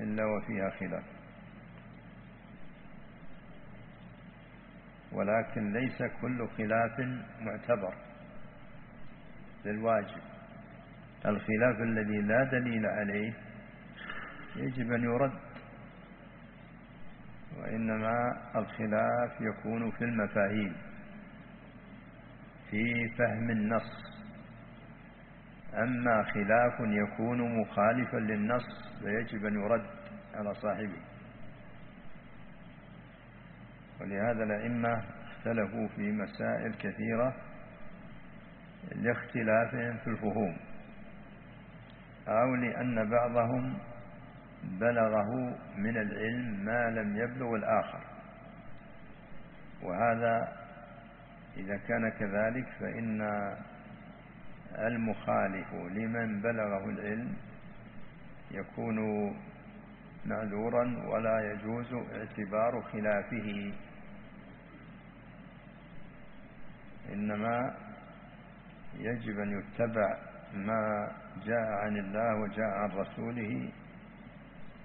إلا وفيها خلاف. ولكن ليس كل خلاف معتبر للواجب. الخلاف الذي لا دليل عليه يجب أن يرد وإنما الخلاف يكون في المفاهيم في فهم النص. أما خلاف يكون مخالفا للنص فيجب أن يرد على صاحبه. ولهذا الأئمة اختلفوا في مسائل كثيرة لاختلافهم في الفهوم. أو لأن بعضهم بلغه من العلم ما لم يبلغ الآخر. وهذا إذا كان كذلك فإن المخالف لمن بلغه العلم يكون معذورا ولا يجوز اعتبار خلافه. إنما يجب أن يتبع ما جاء عن الله وجاء عن رسوله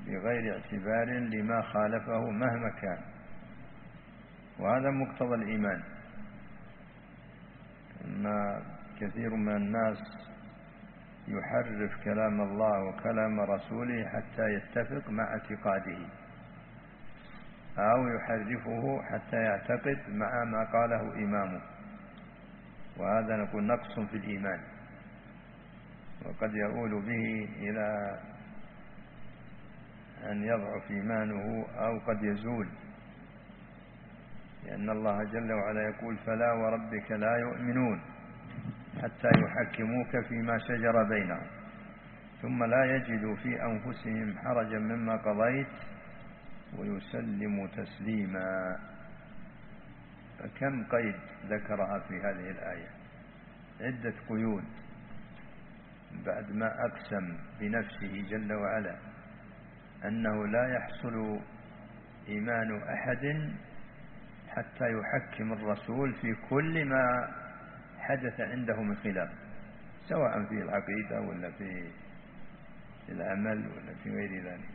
بغير اعتبار لما خالفه مهما كان. وهذا مقتضى الإيمان. أن كثير من الناس يحرف كلام الله وكلام رسوله حتى يتفق مع اعتقاده أو يحرفه حتى يعتقد مع ما قاله إمامه. وهذا نقول نقص في الإيمان. وقد يؤول به إلى أن يضعف إيمانه أو قد يزول. لأن الله جل وعلا يقول فلا وربك لا يؤمنون حتى يحكموك فيما شجر بينهم. ثم لا يجدوا في أنفسهم حرجا مما قضيت ويسلم تسليما. فكم قيد ذكرها في هذه الآية؟ عدة قيود. بعد ما أقسم بنفسه جل وعلا أنه لا يحصل إيمان أحد حتى يحكم الرسول في كل ما حدث عنده من خلاف سواء في العقيدة ولا في العمل ولا في غير ذلك.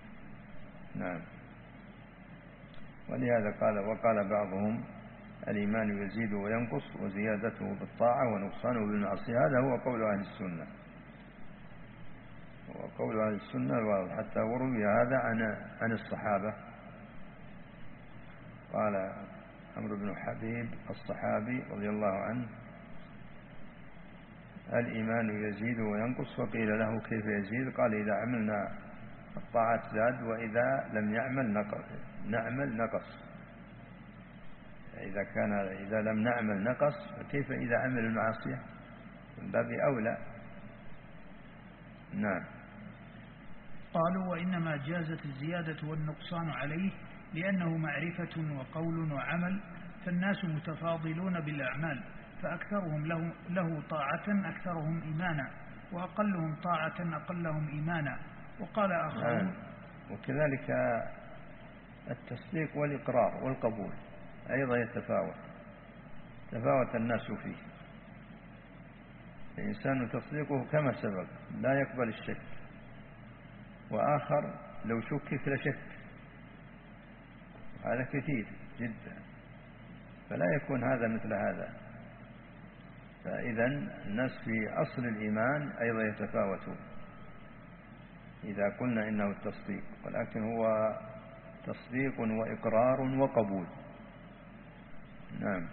نعم. ولهذا قال وقال بعضهم الإيمان يزيد وينقص وزيادته بالطاعة ونقصانه بالمعصية هذا هو قول أهل السنة. وقول أهل السنة الواضح. حتى وروي هذا عن عن الصحابة. قال عمرو بن حبيب الصحابي رضي الله عنه الإيمان يزيد وينقص وقيل له كيف يزيد؟ قال إذا عملنا الطاعات زاد وإذا لم يعمل نقص. نعمل نقص. إذا كان إذا لم نعمل نقص فكيف إذا عمل المعصية من باب أولى. نعم. قالوا وإنما جازت الزيادة والنقصان عليه لأنه معرفة وقول وعمل فالناس متفاضلون بالأعمال فأكثرهم له, له طاعة أكثرهم إيمانا وأقلهم طاعة أقلهم إيمانا. وقال آخرون نعم. وكذلك التصديق والإقرار والقبول أيضا يتفاوت تفاوت الناس فيه. الإنسان تصديقه كما سبق لا يقبل الشك. وآخر لو شكك لشك. هذا كثير جدا. فلا يكون هذا مثل هذا. فإذا الناس في أصل الإيمان أيضا يتفاوتون. إذا قلنا إنه التصديق ولكن هو تصديق وإقرار وقبول. نعم.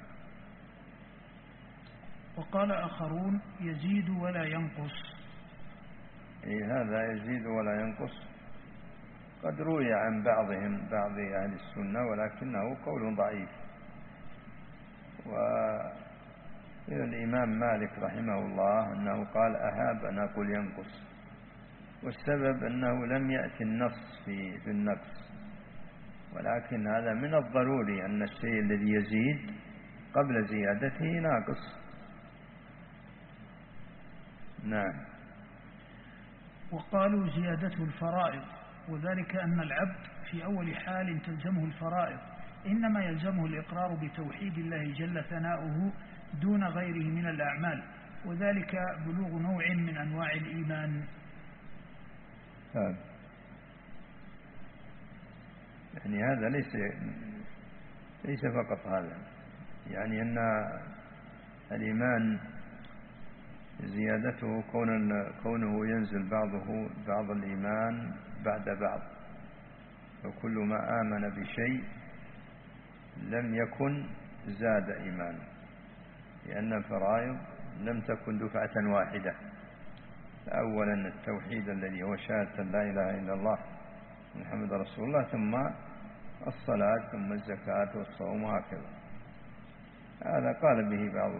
وقال آخرون يزيد ولا ينقص. هذا يزيد ولا ينقص. قد روي عن بعضهم بعض أهل السنة ولكنه قول ضعيف. وإلى الإمام مالك رحمه الله أنه قال أهاب أن أقول ينقص. والسبب أنه لم يأتي النص في, في النقص. ولكن هذا من الضروري أن الشيء الذي يزيد قبل زيادته ناقص. نعم. وقالوا زيادته الفرائض وذلك أن العبد في أول حال تلزمه الفرائض إنما يلزمه الإقرار بتوحيد الله جل ثناؤه دون غيره من الأعمال وذلك بلوغ نوع من أنواع الإيمان. هذا يعني هذا ليس ليس فقط هذا يعني أن الإيمان زيادته كون كونه ينزل بعضه بعض الإيمان بعد بعض. وكل ما آمن بشيء لم يكن زاد إيمانه لأن الفرائض لم تكن دفعة واحدة. أولا التوحيد الذي هو شهادة لا إله إلا الله محمد رسول الله ثم الصلاة ثم الزكاة والصوم وهكذا. هذا قال به بعض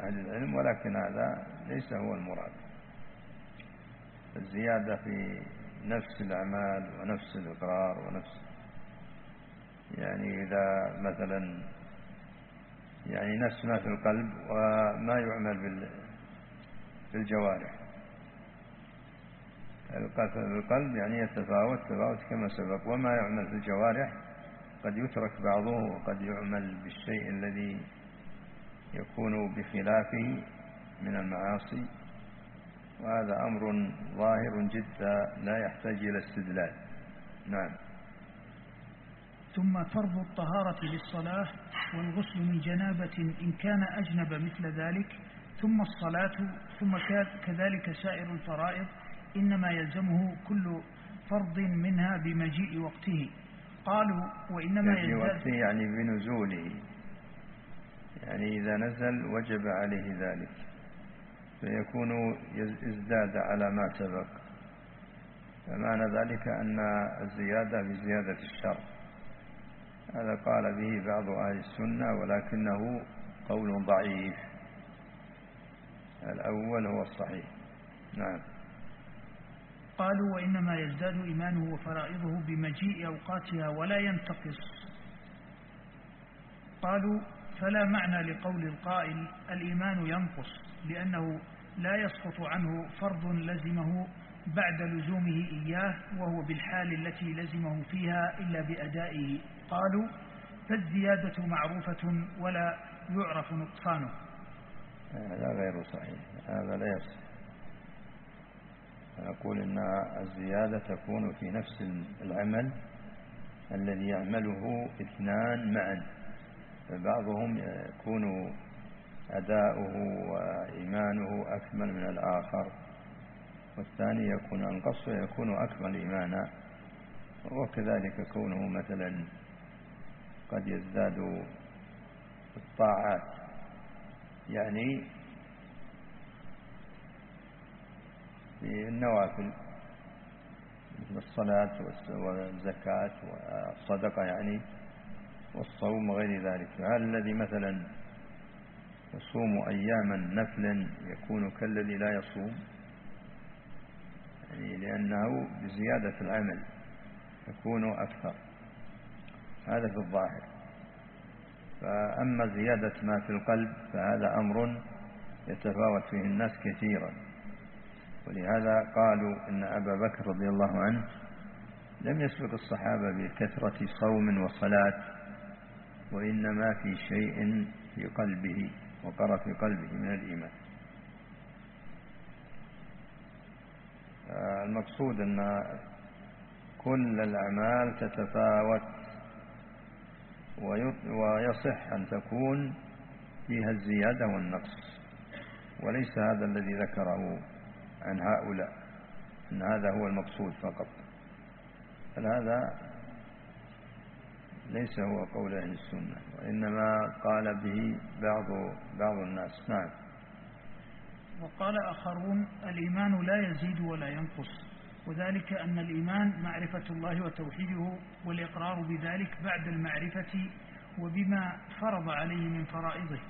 أهل العلم ولكن هذا ليس هو المراد. الزيادة في نفس الأعمال ونفس الإقرار ونفس يعني إذا مثلا يعني نفس ما في القلب وما يعمل بالجوارح. القلب يعني يتفاوت تفاوت كما سبق. وما يعمل في الجوارح قد يترك بعضه وقد يعمل بالشيء الذي يكون بخلافه من المعاصي وهذا أمر ظاهر جدا لا يحتاج إلى استدلال. نعم. ثم فرض الطهارة للصلاة والغسل من جنابة إن كان أجنب مثل ذلك ثم الصلاة ثم كذلك سائر الفرائض إنما يلزمه كل فرض منها بمجيء وقته. قالوا وإنما يلزم وقته يعني بنزوله. يعني إذا نزل وجب عليه ذلك فيكون ازداد على ما سبق. فمعنى ذلك أن الزيادة بزيادة الشر هذا قال به بعض أهل السنة ولكنه قول ضعيف. الأول هو الصحيح. نعم. قالوا وإنما يزداد إيمانه وفرائضه بمجيء أوقاتها ولا ينتقص. قالوا فلا معنى لقول القائل الإيمان ينقص لأنه لا يسقط عنه فرض لزمه بعد لزومه إياه وهو بالحال التي لزمه فيها إلا بأدائه. قالوا فالزيادة معروفة ولا يعرف نقصانه. هذا غير صحيح هذا لا يصح. نقول إن الزيادة تكون في نفس العمل الذي يعمله اثنان معا. فبعضهم يكون أداؤه وإيمانه أكمل من الآخر والثاني يكون أنقص ويكون أكمل إيمانا وكذلك كونه مثلا قد يزداد الطاعات. يعني في النوافل مثل الصلاة والزكاة والصدقة يعني والصوم وغير ذلك. فهل الذي مثلا يصوم أياما نفلا يكون كالذي لا يصوم يعني لأنه بزيادة العمل يكون أكثر. هذا في الظاهر. فأما زيادة ما في القلب فهذا أمر يتفاوت فيه الناس كثيرا. ولهذا قالوا إن أبا بكر رضي الله عنه لم يسبق الصحابة بكثرة صوم وصلاة وإنما في شيء في قلبه وقر في قلبه من الإيمان. المقصود أن كل الأعمال تتفاوت ويصح أن تكون فيها الزيادة والنقص وليس هذا الذي ذكره عن هؤلاء أن هذا هو المقصود فقط. بل هذا ليس هو قول أهل السنة وإنما قال به بعض بعض الناس. نعم. وقال آخرون الإيمان لا يزيد ولا ينقص وذلك أن الإيمان معرفة الله وتوحيده والإقرار بذلك بعد المعرفة وبما فرض عليه من فرائضه.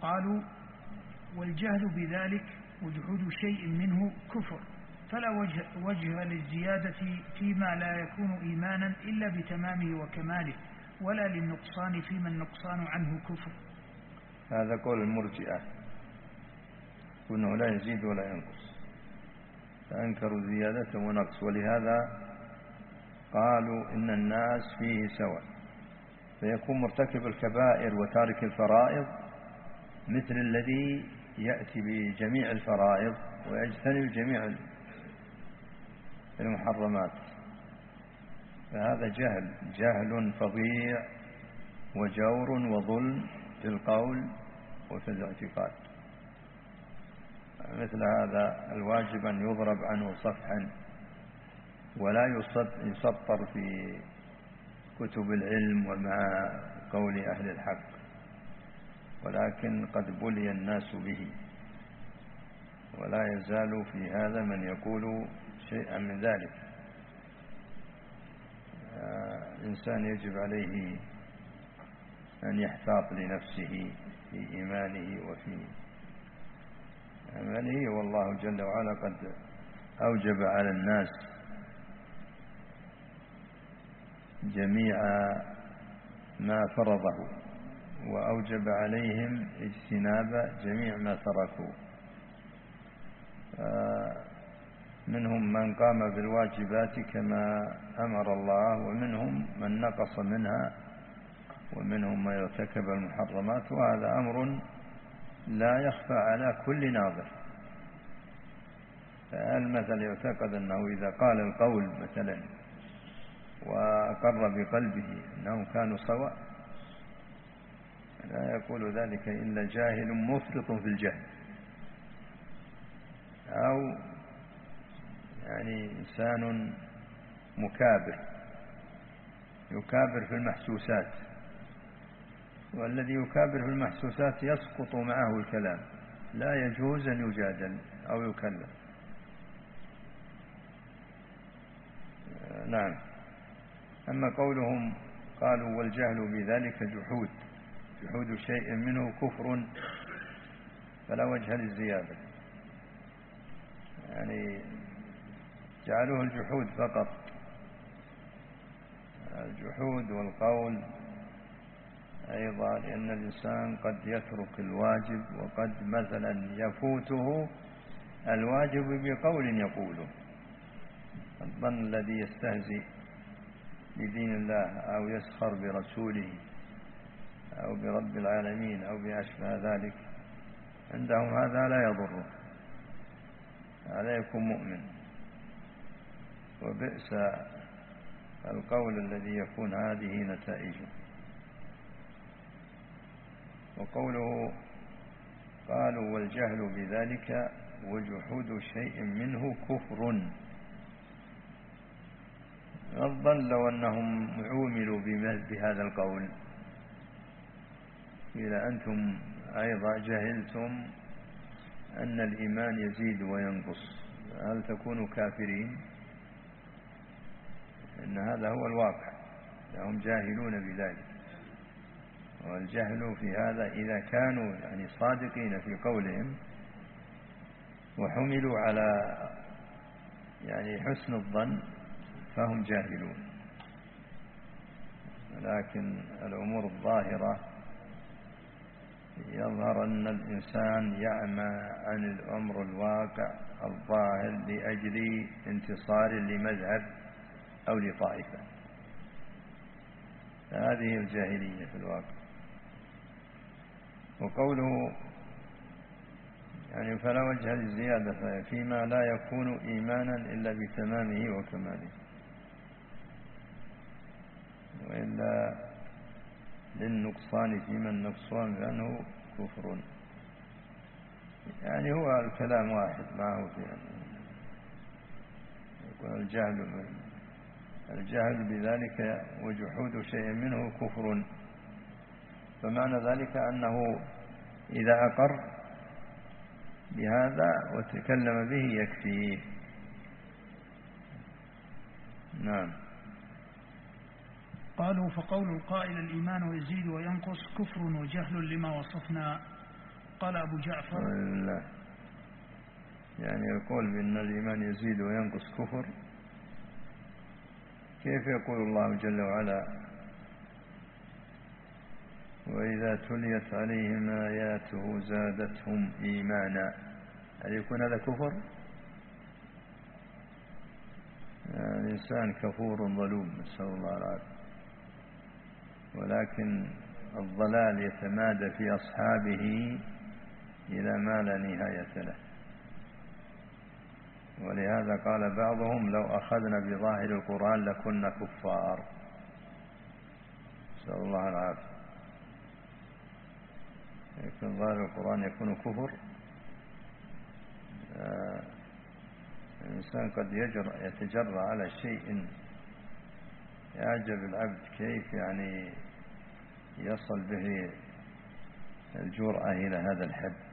قالوا والجهل بذلك وجحود شيء منه كفر. فلا وجه, وجه للزيادة فيما لا يكون إيمانا إلا بتمامه وكماله ولا للنقصان فيما النقصان عنه كفر. هذا قول المرجئة وأنه لا يزيد ولا ينقص. فأنكروا زيادة ونقص. ولهذا قالوا إن الناس فيه سواء. فيكون مرتكب الكبائر وتارك الفرائض مثل الذي يأتي بجميع الفرائض ويجتنب جميع المحرمات. فهذا جهل جهل فظيع وجور وظلم في القول وفي الاعتقاد. مثل هذا الواجب أن يضرب عنه صفحا ولا يسطر في كتب العلم ومع قول أهل الحق ولكن قد بلي الناس به. ولا يزال في هذا من يقول شيئا من ذلك. الإنسان يجب عليه أن يحتاط لنفسه في إيمانه وفي عمله والله جل وعلا قد أوجب على الناس جميع ما فرضه وأوجب عليهم اجتناب جميع ما تركوا. منهم من قام بالواجبات كما أمر الله ومنهم من نقص منها ومنهم من ارتكب المحرمات وهذا أمر لا يخفى على كل ناظر. فالمثل يعتقد أنه إذا قال القول مثلا وأقر بقلبه أنهم كانوا سواء لا يقول ذلك إلا جاهل مفرط في الجهل أو يعني إنسان مكابر يكابر في المحسوسات والذي يكابر في المحسوسات يسقط معه الكلام لا يجوز أن يجادل أو يكلم. نعم. أما قولهم قالوا والجهل بذلك جحود جحود شيء منه كفر فلا وجه للزيادة. يعني جعلوه الجحود فقط. الجحود والقول أيضا لأن الإنسان قد يترك الواجب وقد مثلا يفوته الواجب بقول يقوله. الظن الذي يستهزئ بدين الله أو يسخر برسوله أو برب العالمين أو بأشبه ذلك. عندهم هذا لا يضره. هذا يكون مؤمن. وبئس القول الذي يكون هذه نتائجه. وقوله قالوا والجهل بذلك وجحود شيء منه كفر. الظن لو أنهم عوملوا بهذا القول. إلى أنتم أيضا جهلتم أن الإيمان يزيد وينقص. هل تكونوا كافرين؟ إن هذا هو الواقع. هم جاهلون بذلك. والجهل في هذا إذا كانوا يعني صادقين في قولهم وحملوا على يعني حسن الظن فهم جاهلون. لكن الأمور الظاهرة يظهر أن الإنسان يعمى عن الأمر الواقع الظاهر لأجل انتصار لمذهب أو لطائفة. هذه الجاهلية في الواقع. وقوله يعني فلا وجه للزيادة فيما لا يكون إيمانا إلا بتمامه وكماله. وإلا للنقصان فيما النقصان لأنه كفر. يعني هو الكلام واحد معه في يكون الجهل الجهل بذلك وجحود شيء منه كفر. فمعنى ذلك أنه إذا أقر بهذا وتكلم به يكفيه نعم. قالوا فقول القائل الإيمان يزيد وينقص كفر وجهل لما وصفنا. قال أبو جعفر لا يعني يقول بأن الإيمان يزيد وينقص كفر. كيف يقول الله جل وعلا؟ وإذا تليت عليهم آياته زادتهم إيمانا. هل يكون هذا كفر؟ الإنسان كفور ظلوم نسأل الله العافية. ولكن الضلال يتمادى في أصحابه إلى ما لا نهاية له. ولهذا قال بعضهم لو أخذنا بظاهر القرآن لكنا كفار. نسأل الله العافية. يكون ظاهر القرآن يكون كفر. آه، الإنسان قد يتجرأ على شيء يعجب العبد كيف يعني يصل به الجرأة إلى هذا الحد.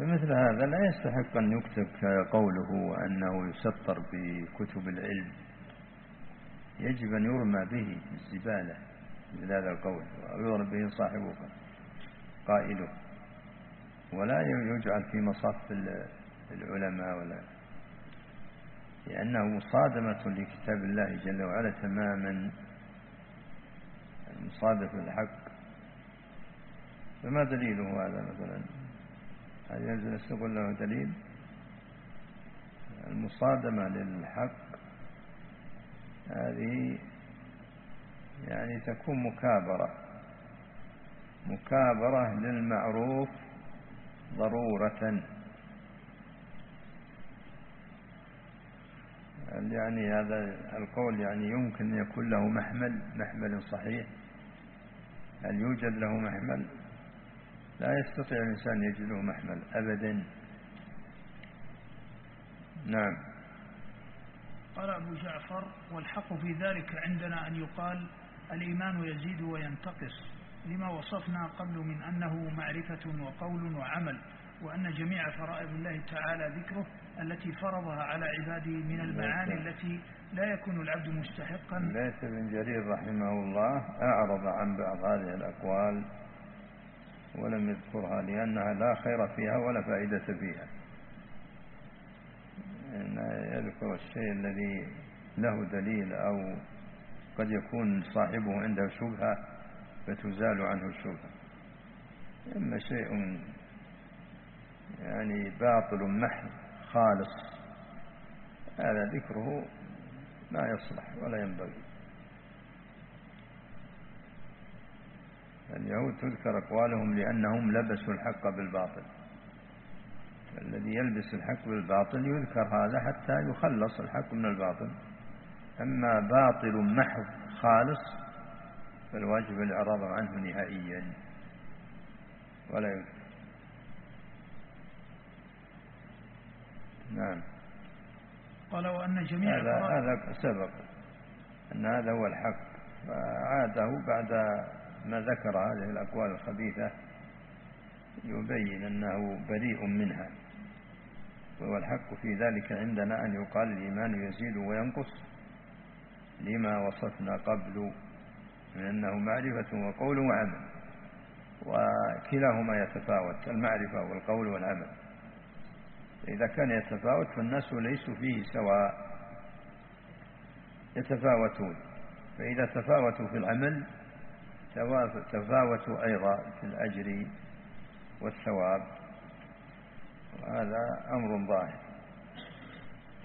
فمثل هذا لا يستحق أن يكتب قوله وأنه يسطر بكتب العلم. يجب أن يرمى به الزبالة مثل هذا القول ويضرب به صاحبه قائله. ولا يجعل في مصف العلماء ولا. لأنه مصادمة لكتاب الله جل وعلا تماما. مصادف الحق فما دليله هذا مثلا؟ هل ينزل يستقل له دليل؟ المصادمة للحق هذه يعني تكون مكابرة. مكابرة للمعروف ضرورة. يعني هذا القول يعني يمكن أن يكون له محمل؟ محمل صحيح. هل يوجد له محمل؟ لا يستطيع الإنسان يجد له محمل أبدا. نعم. قال أبو جعفر والحق في ذلك عندنا أن يقال الإيمان يزيد وينتقص. لما وصفنا قبل من أنه معرفة وقول وعمل وأن جميع فرائض الله تعالى ذكره التي فرضها على عباده من المعاني التي لا يكون العبد مستحقا. ليس بن جرير رحمه الله أعرض عن بعض هذه الأقوال. ولم يذكرها لأنها لا خير فيها ولا فائدة فيها. يذكر الشيء الذي له دليل أو قد يكون صاحبه عنده شبهة فتزال عنه الشبهة. إما شيء يعني باطل محض خالص هذا ذكره ما يصلح ولا ينبغي. اليهود تذكر أقوالهم لأنهم لبسوا الحق بالباطل. الذي يلبس الحق بالباطل يذكر هذا حتى يخلص الحق من الباطل. أما باطل محض خالص فالواجب الإعراض عنه نهائيا. ولا يذكر. نعم. قال وأن جميع هذا هذا سبق. أن هذا هو الحق. فعاده بعد ما ذكر هذه الأقوال الخبيثة يبين أنه بريء منها وهو الحق في ذلك عندنا أن يقال الإيمان يزيد وينقص لما وصفنا قبل من أنه معرفة وقول وعمل وكلاهما يتفاوت المعرفة والقول والعمل. إذا كان يتفاوت فالناس ليسوا فيه سواء يتفاوتون فإذا تفاوتوا في العمل تفاوتوا أيضا في الأجر والثواب. وهذا أمر ظاهر.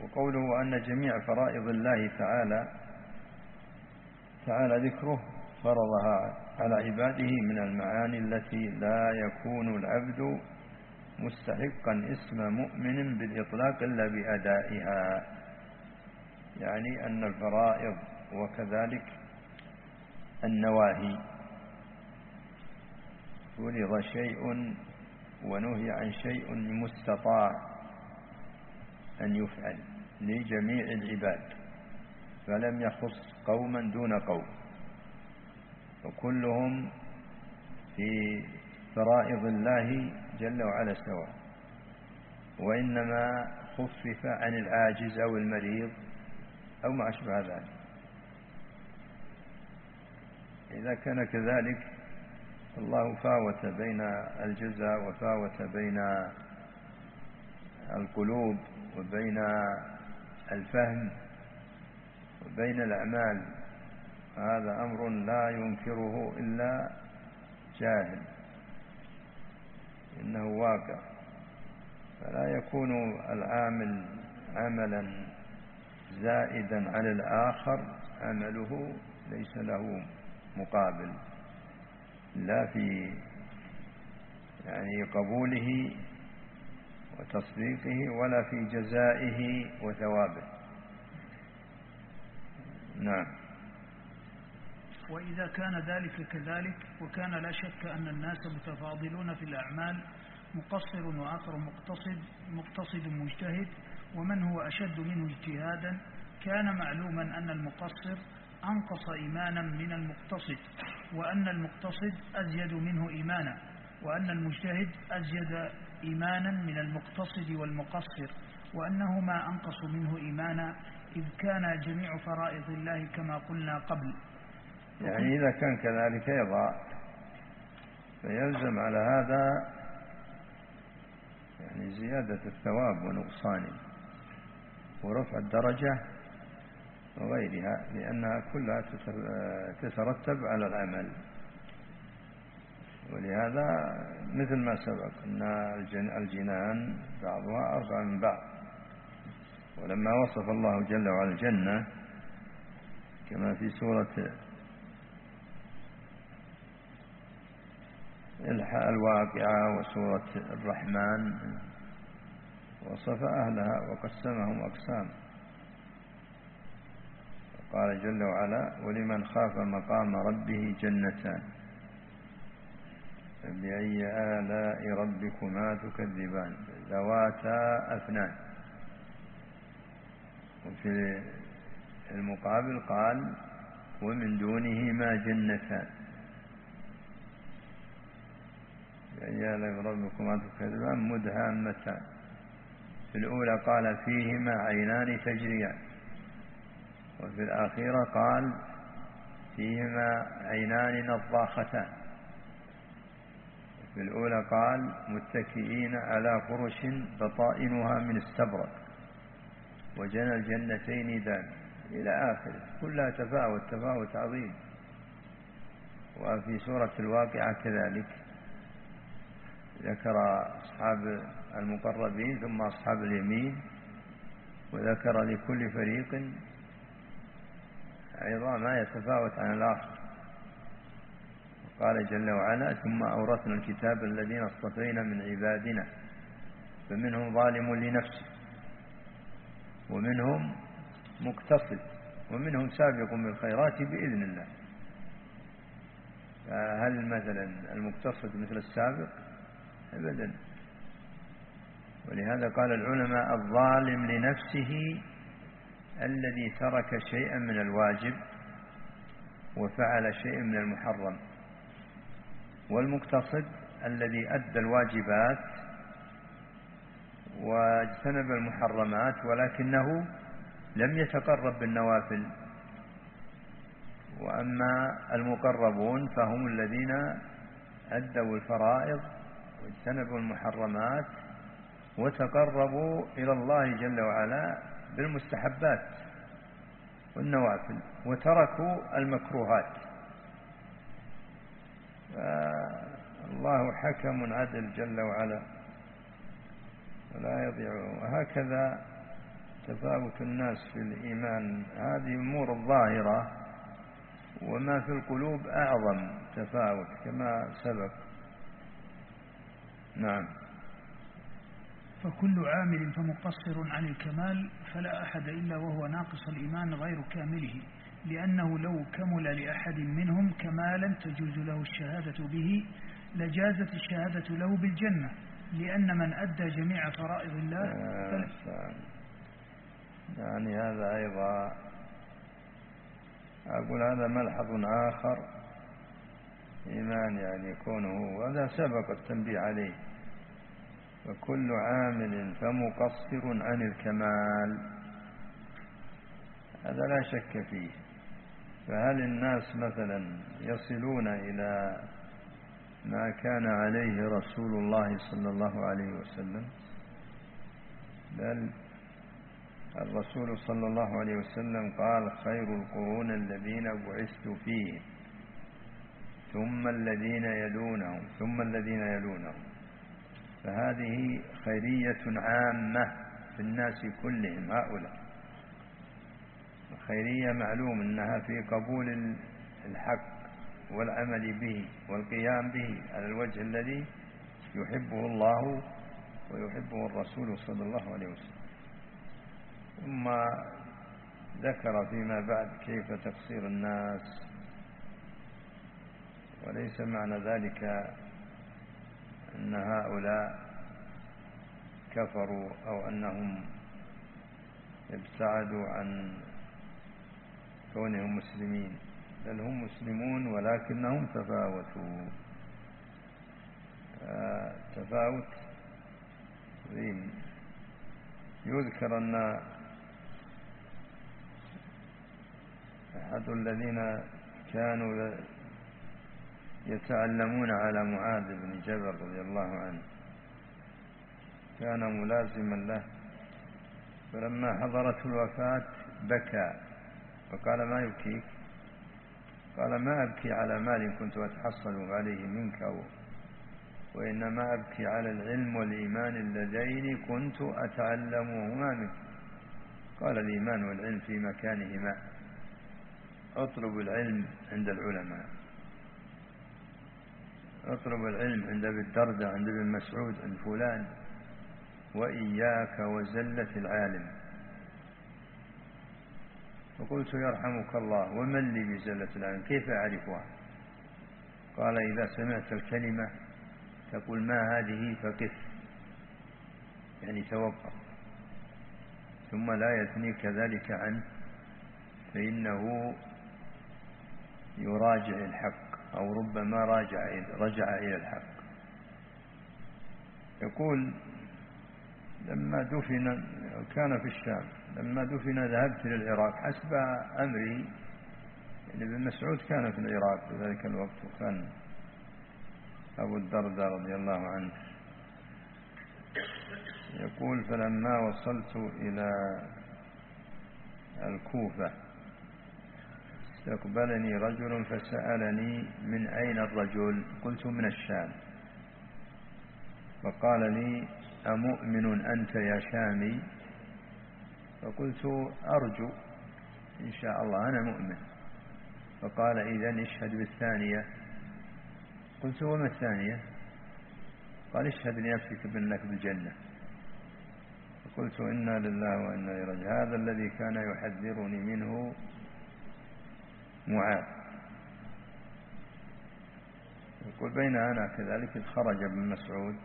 وقوله أن جميع فرائض الله تعالى تعالى ذكره فرضها على عباده من المعاني التي لا يكون العبد مستحقا اسم مؤمن بالإطلاق إلا بأدائها. يعني أن الفرائض وكذلك النواهي. فرض شيء ونهي عن شيء مستطاع أن يفعل لجميع العباد فلم يخص قوما دون قوم وكلهم في فرائض الله جل وعلا سواء وإنما خفف عن العاجز أو المريض أو ما أشبه ذلك. إذا كان كذلك الله فاوت بين الجزاء وفاوت بين القلوب وبين الفهم وبين الأعمال. هذا أمر لا ينكره إلا جاهل. إنه واقع. فلا يكون العامل عملا زائدا على الآخر عمله ليس له مقابل. لا في يعني قبوله وتصديقه ولا في جزائه وثوابه. نعم. وإذا كان ذلك كذلك وكان لا شك أن الناس متفاضلون في الأعمال مقصر وآخر مقتصد مقتصد مجتهد ومن هو أشد منه اجتهادا كان معلوما أن المقصر أنقص إيمانا من المقتصد وأن المقتصد أزيد منه إيمانا وأن المجتهد أزيد إيمانا من المقتصد والمقصر وأنهما أنقص منه إيمانا إذ كان جميع فرائض الله كما قلنا قبل. يعني إذا كان كذلك يضع فيلزم على هذا يعني زيادة الثواب ونقصانه ورفع الدرجة وغيرها لأنها كلها تترتب على العمل. ولهذا مثل ما سبق أن الجنان بعضها أربع من بعض. ولما وصف الله جل وعلا الجنة كما في سورة الواقعة وسورة الرحمن وصف أهلها وقسمهم أقسام. قال جل وعلا ولمن خاف مقام ربه جنتان. فبأي آلاء ربكما تكذبان؟ ذواتا أفنان. وفي المقابل قال ومن دونهما جنتان. بأي آلاء ربكما تكذبان؟ مدهامتان. في الأولى قال فيهما عينان تجريان. وفي الأخيرة قال فيهما عينان نضاختان. في الأولى قال متكئين على فرش بطائنها من استبرق. وجنى الجنتين دان. إلى آخره. كلها تفاوت تفاوت عظيم. وفي سورة الواقعة كذلك. ذكر أصحاب المقربين ثم أصحاب اليمين. وذكر لكل فريق ما يتفاوت عن الآخر. قال جل وعلا ثم أورثنا الكتاب الذين اصطفينا من عبادنا فمنهم ظالم لنفسه ومنهم مقتصد ومنهم سابق بالخيرات بإذن الله. فهل مثلا المقتصد مثل السابق؟ أبدا. ولهذا قال العلماء الظالم لنفسه الذي ترك شيئا من الواجب وفعل شيئا من المحرم. والمقتصد الذي أدى الواجبات واجتنب المحرمات ولكنه لم يتقرب بالنوافل. وأما المقربون فهم الذين أدوا الفرائض واجتنبوا المحرمات وتقربوا إلى الله جل وعلا بالمستحبات والنوافل وتركوا المكروهات. فالله حكم عدل جل وعلا ولا يضيع. وهكذا تفاوت الناس في الإيمان. هذه أمور الظاهرة وما في القلوب أعظم تفاوت كما سبق. نعم. فكل عامل فمقصر عن الكمال فلا أحد إلا وهو ناقص الإيمان غير كامله لأنه لو كمل لأحد منهم كمالا تجوز له الشهادة به لجازت الشهادة له بالجنة لأن من أدى جميع فرائض الله يعني هذا أيضا أقول هذا ملحظ آخر إيمان يعني كونه وهذا سبق التنبيه عليه. وكل عامل فمقصر عن الكمال. هذا لا شك فيه. فهل الناس مثلا يصلون إلى ما كان عليه رسول الله صلى الله عليه وسلم؟ بل الرسول صلى الله عليه وسلم قال خير القرون الذين بعثت فيهم ثم الذين يلونهم ثم الذين يلونهم. فهذه خيرية عامة في الناس كلهم هؤلاء. الخيرية معلوم أنها في قبول الحق والعمل به والقيام به على الوجه الذي يحبه الله ويحبه الرسول صلى الله عليه وسلم. ثم ذكر فيما بعد كيف تقصير الناس وليس معنى ذلك أن هؤلاء كفروا أو أنهم ابتعدوا عن كونهم مسلمين بل هم مسلمون ولكنهم تفاوتوا. تفاوت يذكر أن أحد الذين كانوا يتعلمون على معاذ بن جبل رضي الله عنه. كان ملازما له. فلما حضرت الوفاة بكى. فقال ما يبكيك؟ قال ما أبكي على مال كنت أتحصل عليه منك وإنما أبكي على العلم والإيمان اللذين كنت أتعلمهما منك. قال الإيمان والعلم في مكانهما. أطلب العلم عند العلماء. أطلب العلم عند أبي الدردة عند ابن مسعود عند فلان. وإياك وزلة العالم. فقلت يرحمك الله ومن لي بزلة العالم؟ كيف أعرفها؟ قال إذا سمعت الكلمة تقول ما هذه؟ فقف. يعني توقف. ثم لا يثنيك ذلك عنه فإنه يراجع الحق. أو ربما راجع رجع إلى الحق. يقول لما دفن كان في الشام لما دفن ذهبت إلى العراق حسب أمري يعني ابن مسعود كان في العراق في ذلك الوقت وكان أبو الدرداء رضي الله عنه. يقول فلما وصلت إلى الكوفة استقبلني رجل فسألني من أين الرجل؟ قلت من الشام. فقال لي أمؤمن أنت يا شامي؟ فقلت أرجو إن شاء الله أنا مؤمن. فقال إذا اشهد بالثانية. قلت وما الثانية؟ قال اشهد لنفسك بأنك بالجنة. فقلت إنا لله وإنا راجعون. هذا الذي كان يحذرني منه معاذ. يقول بين أنا كذلك خرج ابن مسعود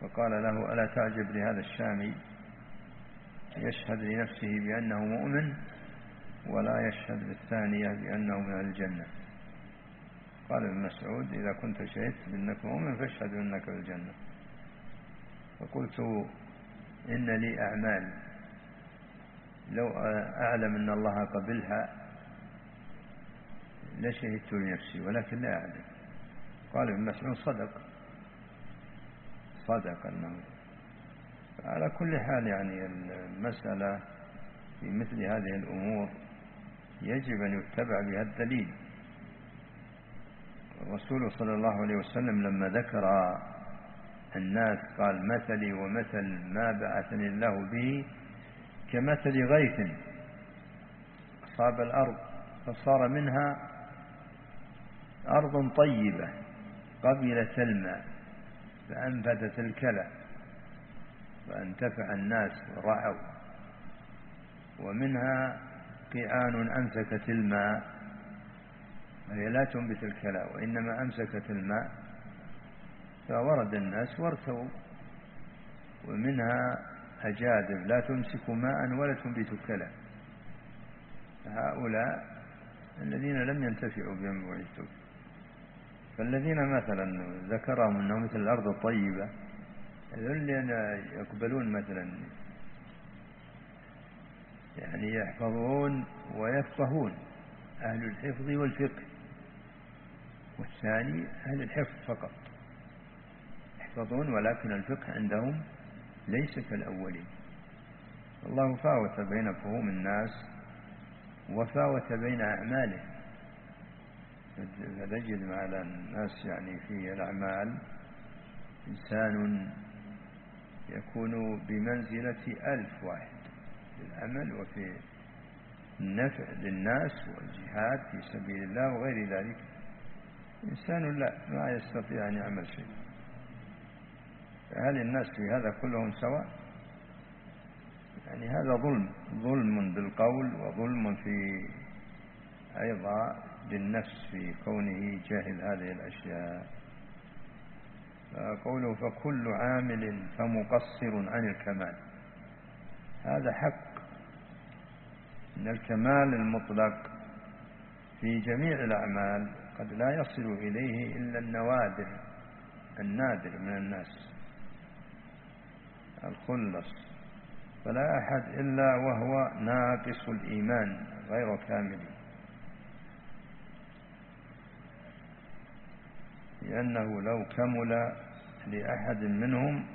فقال له ألا تعجب لهذا الشامي يشهد لنفسه بأنه مؤمن ولا يشهد بالثانية بأنه من الجنة. قال ابن مسعود إذا كنت شهدت بأنك مؤمن فاشهد بأنك الجنة. فقلت إن لي أعمال. لو أعلم أن الله قبلها لشهدت لنفسي ولكن لا أعلم. قال ابن مسعود صدق. صدق أنه على كل حال يعني المسألة في مثل هذه الأمور يجب أن يتبع بها الدليل. الرسول صلى الله عليه وسلم لما ذكر الناس قال مثلي ومثل ما بعثني الله به كمثل غيث أصاب الأرض فصار منها أرض طيبة قبلت الماء فأنبتت الكلى وانتفع الناس ورعوا. ومنها قيعان أمسكت الماء وهي لا تنبت الكلى وإنما أمسكت الماء فورد الناس وارتووا. ومنها أجادب لا تمسك ماء ولا تنبت كلى هؤلاء الذين لم ينتفعوا بهم بعثوا فالذين مثلا ذكرهم أنه مثل الأرض الطيبة الذين يقبلون مثلا يعني يحفظون ويفقهون أهل الحفظ والفقه والثاني أهل الحفظ فقط. يحفظون ولكن الفقه عندهم ليس كالأولين. الله فاوت بين فهوم الناس وفاوت بين أعمالهم. فتجد على الناس يعني في الأعمال إنسان يكون بمنزلة ألف واحد في العمل وفي النفع للناس والجهاد في سبيل الله وغير ذلك. إنسان لا ما يستطيع أن يعمل شيء هل الناس في هذا كلهم سواء؟ يعني هذا ظلم ظلم بالقول وظلم في أيضا للنفس في كونه جاهل هذه الأشياء. قوله فكل عامل فمقصر عن الكمال. هذا حق. إن الكمال المطلق في جميع الأعمال قد لا يصل إليه إلا النوادر النادر من الناس. الخلص. فلا أحد إلا وهو ناقص الإيمان غير كامل. لأنه لو كمل لأحد منهم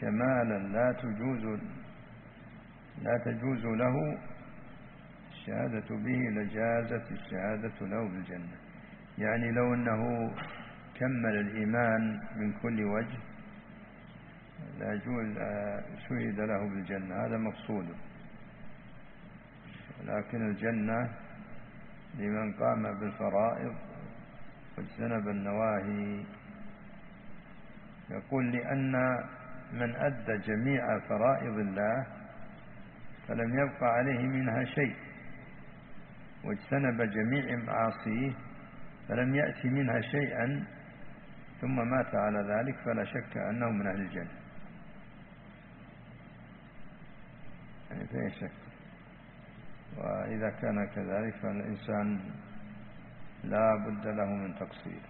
كمالا لا تجوز لا تجوز له الشهادة به لجازت الشهادة له بالجنة. يعني لو أنه كمل الإيمان من كل وجه لا شهد له بالجنة. هذا مقصود. لكن الجنة لمن قام بالفرائض واجتنب النواهي. يقول لأن من أدى جميع فرائض الله فلم يبق عليه منها شيء واجتنب جميع معاصيه فلم يأتي منها شيئا ثم مات على ذلك فلا شك أنه من أهل الجنة. يعني فيه شك. وإذا كان كذلك فالإنسان لا بد له من تقصير.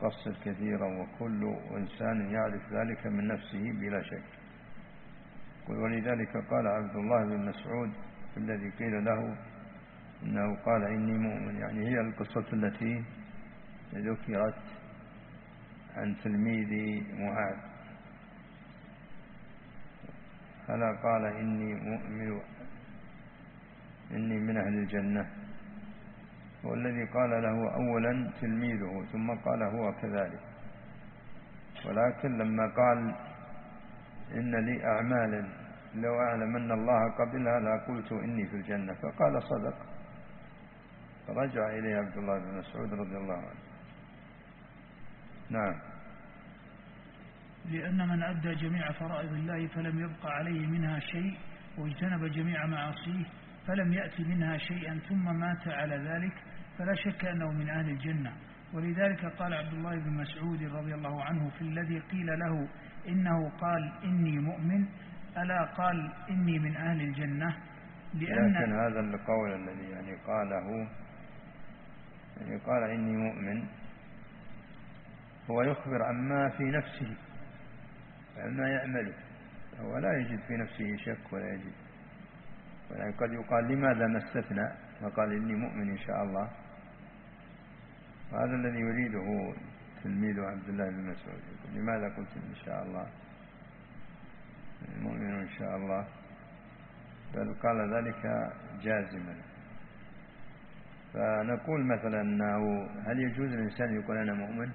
قصر كثيرا وكل إنسان يعرف ذلك من نفسه بلا شك. ولذلك قال عبد الله بن مسعود الذي قيل له إنه قال إني مؤمن. يعني هي القصة التي ذكرت عن تلميذ معاذ. فلا قال إني مؤمن إني من أهل الجنة. هو الذي قال له أولا تلميذه ثم قال هو كذلك. ولكن لما قال إن لي أعمال لو أعلم أن الله قبلها لقلت إني في الجنة فقال صدق. فرجع إليه عبد الله بن مسعود رضي الله عنه. نعم. لأن من أدى جميع فرائض الله فلم يبق عليه منها شيء واجتنب جميع معاصيه فلم يأت منها شيئا ثم مات على ذلك. فلا شك أنه من أهل الجنة. ولذلك قال عبد الله بن مسعود رضي الله عنه في الذي قيل له إنه قال إني مؤمن ألا قال إني من أهل الجنة؟ لأن لكن هذا القول الذي يعني قاله يعني قال إني مؤمن هو يخبر عما في نفسه عما يعمله. هو لا يجد في نفسه شك ولا يجد. ولكن قد يقال لماذا ما استثنى؟ وقال إني مؤمن إن شاء الله. وهذا الذي يريده تلميذ عبد الله بن مسعود. لماذا قلت إن شاء الله؟ مؤمن إن شاء الله. بل قال ذلك جازما. فنقول مثلا أنه هل يجوز الإنسان يقول أنا مؤمن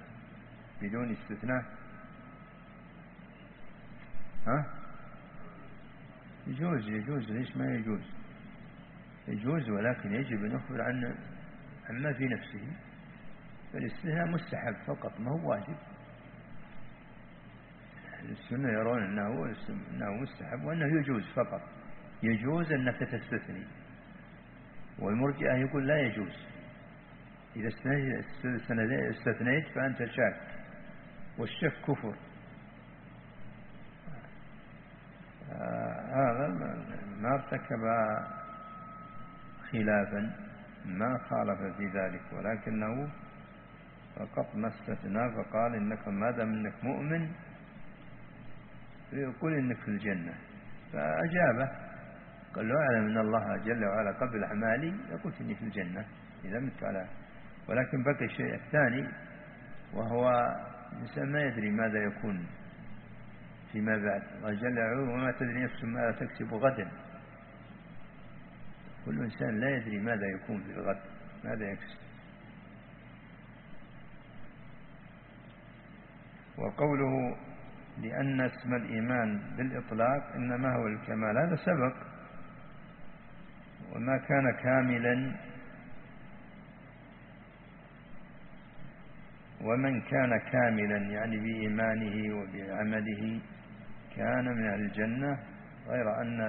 بدون استثناء؟ ها؟ يجوز يجوز. ليش ما يجوز؟ يجوز ولكن يجب أن يخبر عن عما في نفسه. فالاستثناء مستحب فقط ما هو واجب. السنة يرون أنه, أنه مستحب وأنه يجوز فقط. يجوز أنك تستثني والمرجئة يقول لا يجوز. إذا استثنيت فأنت شاك. والشك كفر. هذا ما ارتكب خلافا ما خالف في ذلك ولكنه فقط ما استثنى فقال إنك ما دام إنك مؤمن؟ يقول إنك في الجنة. فأجابه. قال له أعلم أن الله جل وعلا قبل أعمالي لقلت إني في الجنة. إذا مت على. ولكن بقي الشيء الثاني وهو الإنسان ما يدري ماذا يكون فيما بعد. الله جل وعلا وما تدري نفس ماذا تكسب غدا. كل إنسان لا يدري ماذا يكون في الغد ماذا يكسب. وقوله لأن اسم الإيمان بالإطلاق إنما هو الكمال هذا سبق. وما كان كاملا. ومن كان كاملا يعني بإيمانه وبعمله كان من الجنة غير أن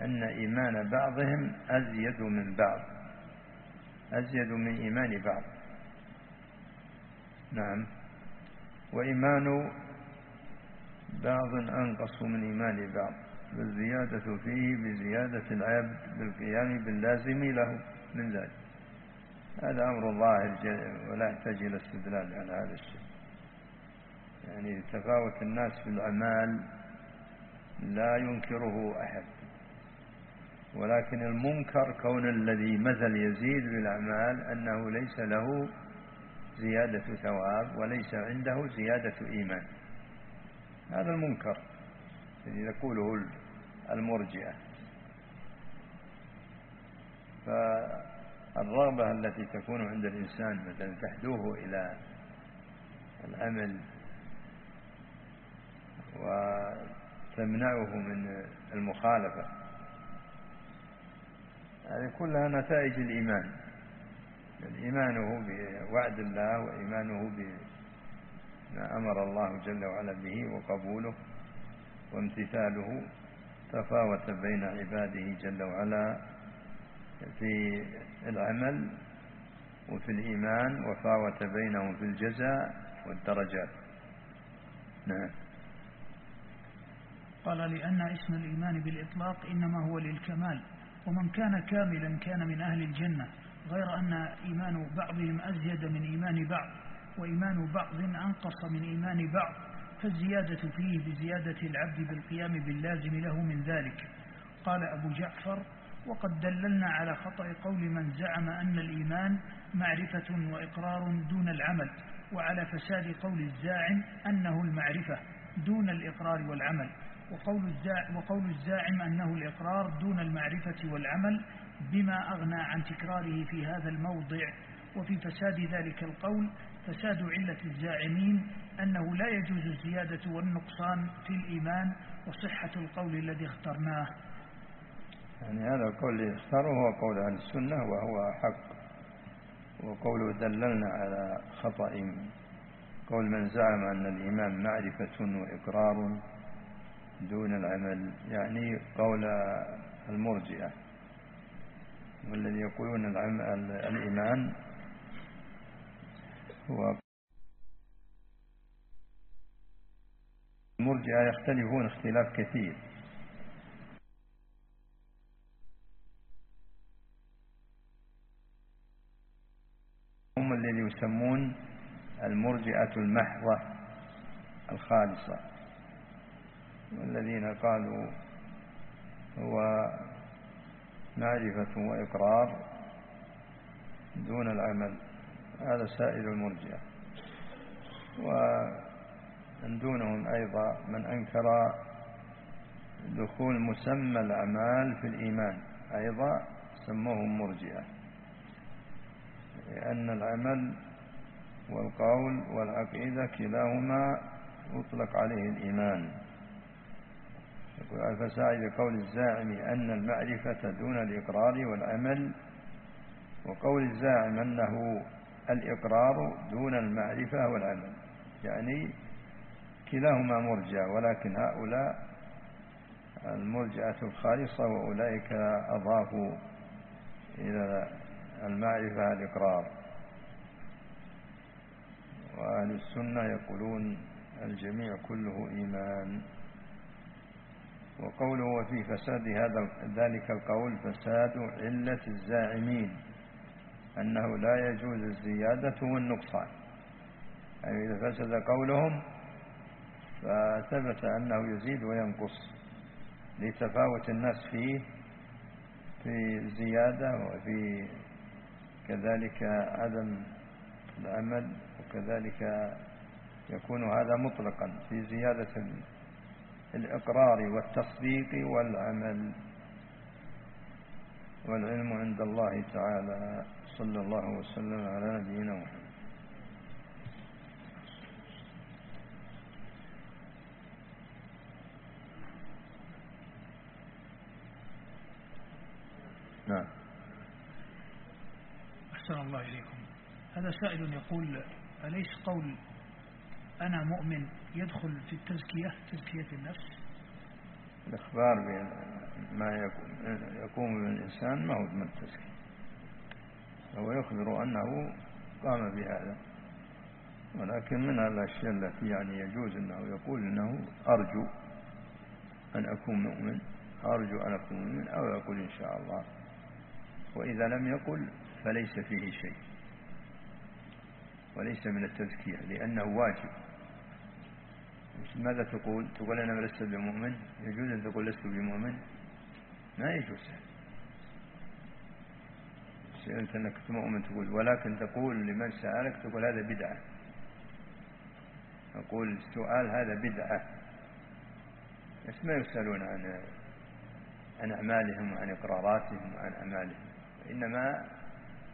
أن إيمان بعضهم أزيد من بعض. أزيد من إيمان بعض. نعم. وإيمان بعض أنقص من إيمان بعض والزيادة فيه بزيادة العبد بالقيام باللازم له من ذلك. هذا أمر ظاهر ولا يحتاج إلى استدلال على هذا الشيء. يعني تفاوت الناس في الأعمال لا ينكره أحد. ولكن المنكر كون الذي مثل يزيد بالأعمال أنه ليس له زيادة ثواب وليس عنده زيادة إيمان. هذا المنكر الذي يقوله المرجئة. فالرغبة التي تكون عند الإنسان مثلا تحدوه إلى العمل وتمنعه من المخالفة هذه كلها نتائج الإيمان. إيمانه بوعد الله وإيمانه بما أمر الله جل وعلا به وقبوله وامتثاله تفاوت بين عباده جل وعلا في العمل وفي الإيمان وفاوت بينهم في الجزاء والدرجات. نعم. قال لأن اسم الإيمان بالإطلاق إنما هو للكمال ومن كان كاملا كان من أهل الجنة. غير أن إيمان بعضهم أزيد من إيمان بعض وإيمان بعض أنقص من إيمان بعض فالزيادة فيه بزيادة العبد بالقيام باللازم له من ذلك. قال أبو جعفر وقد دللنا على خطأ قول من زعم أن الإيمان معرفة وإقرار دون العمل وعلى فساد قول الزاعم أنه المعرفة دون الإقرار والعمل وقول الزاعم, أنه الإقرار دون المعرفة والعمل بما أغنى عن تكراره في هذا الموضع وفي فساد ذلك القول فساد علة الزاعمين أنه لا يجوز الزيادة والنقصان في الإيمان وصحة القول الذي اخترناه. يعني هذا القول الذي اختاره هو قول أهل السنة وهو حق وقوله دللنا على خطأ قول من زعم أن الإيمان معرفة وإقرار دون العمل يعني قول المرجئة. والذي يقولون الإيمان هو المرجئة يختلفون اختلاف كثير. هم الذي يسمون المرجئة المحضة الخالصة. والذين قالوا هو معرفة وإقرار دون العمل. هذا سائر المرجئة. ومن دونهم أيضا من أنكر دخول مسمى الأعمال في الإيمان. أيضا سموهم مرجئة. لأن العمل والقول والعقيدة كلاهما يطلق عليه الإيمان. الفسائل قول الزاعم أن المعرفة دون الإقرار والعمل وقول الزاعم أنه الإقرار دون المعرفة والعمل. يعني كلاهما مرجع ولكن هؤلاء المرجعة الخالصة وأولئك أضافوا إلى المعرفة الإقرار وأهل السنة يقولون الجميع كله إيمان. وقوله وفي فساد هذا ذلك القول فساد علة الزاعمين أنه لا يجوز الزيادة والنقصان. يعني إذا فسد قولهم فثبت أنه يزيد وينقص لتفاوت الناس فيه في الزيادة وفي كذلك عدم العمل وكذلك يكون هذا مطلقا في زيادة الإقرار والتصديق والعمل والعلم عند الله تعالى صلى الله وسلم على نبينا محمد. نعم. أحسن الله إليكم. هذا سائل يقول أليس قول أنا مؤمن يدخل في التزكية تزكية النفس. الإخبار بما يقوم بالإنسان ما هو من التزكية. هو يخبر أنه قام بهذا. ولكن من الأشياء التي يعني يجوز أنه يقول أنه أرجو أن أكون مؤمن أرجو أن أكون مؤمن أو يقول إن شاء الله. وإذا لم يقل فليس فيه شيء. وليس من التزكية لأنه واجب. ماذا تقول؟ تقول أنا لست بمؤمن. يجوز أن تقول لست بمؤمن؟ ما يجوز. سألت أنك مؤمن تقول. ولكن تقول لمن سألك تقول هذا بدعة. أقول السؤال هذا بدعة. بس ما يسألون عن عن أعمالهم وعن إقراراتهم وعن أعمالهم. إنما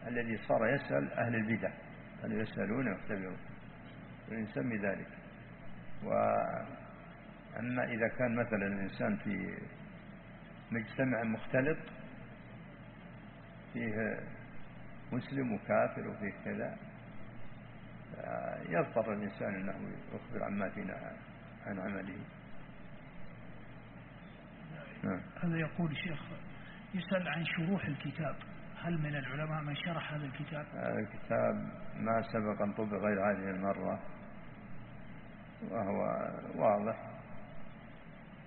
الذي صار يسأل أهل البدع. أن يسألون ويختبرون. ونسمي ذلك وأما إذا كان مثلا الإنسان في مجتمع مختلط فيه مسلم وكافر وفيه كذا يضطر الإنسان أنه يخبر عما فينا عن عمله. نعم. هذا يقول شيخ يسأل عن شروح الكتاب. هل من العلماء من شرح هذا الكتاب؟ هذا الكتاب ما سبق أن طبق غير هذه المرة. وهو واضح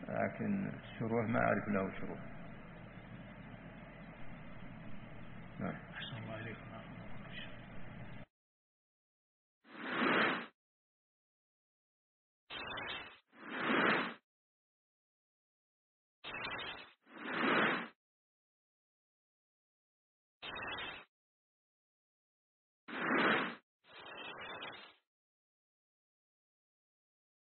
لكن الشروح ما أعرف له شروح.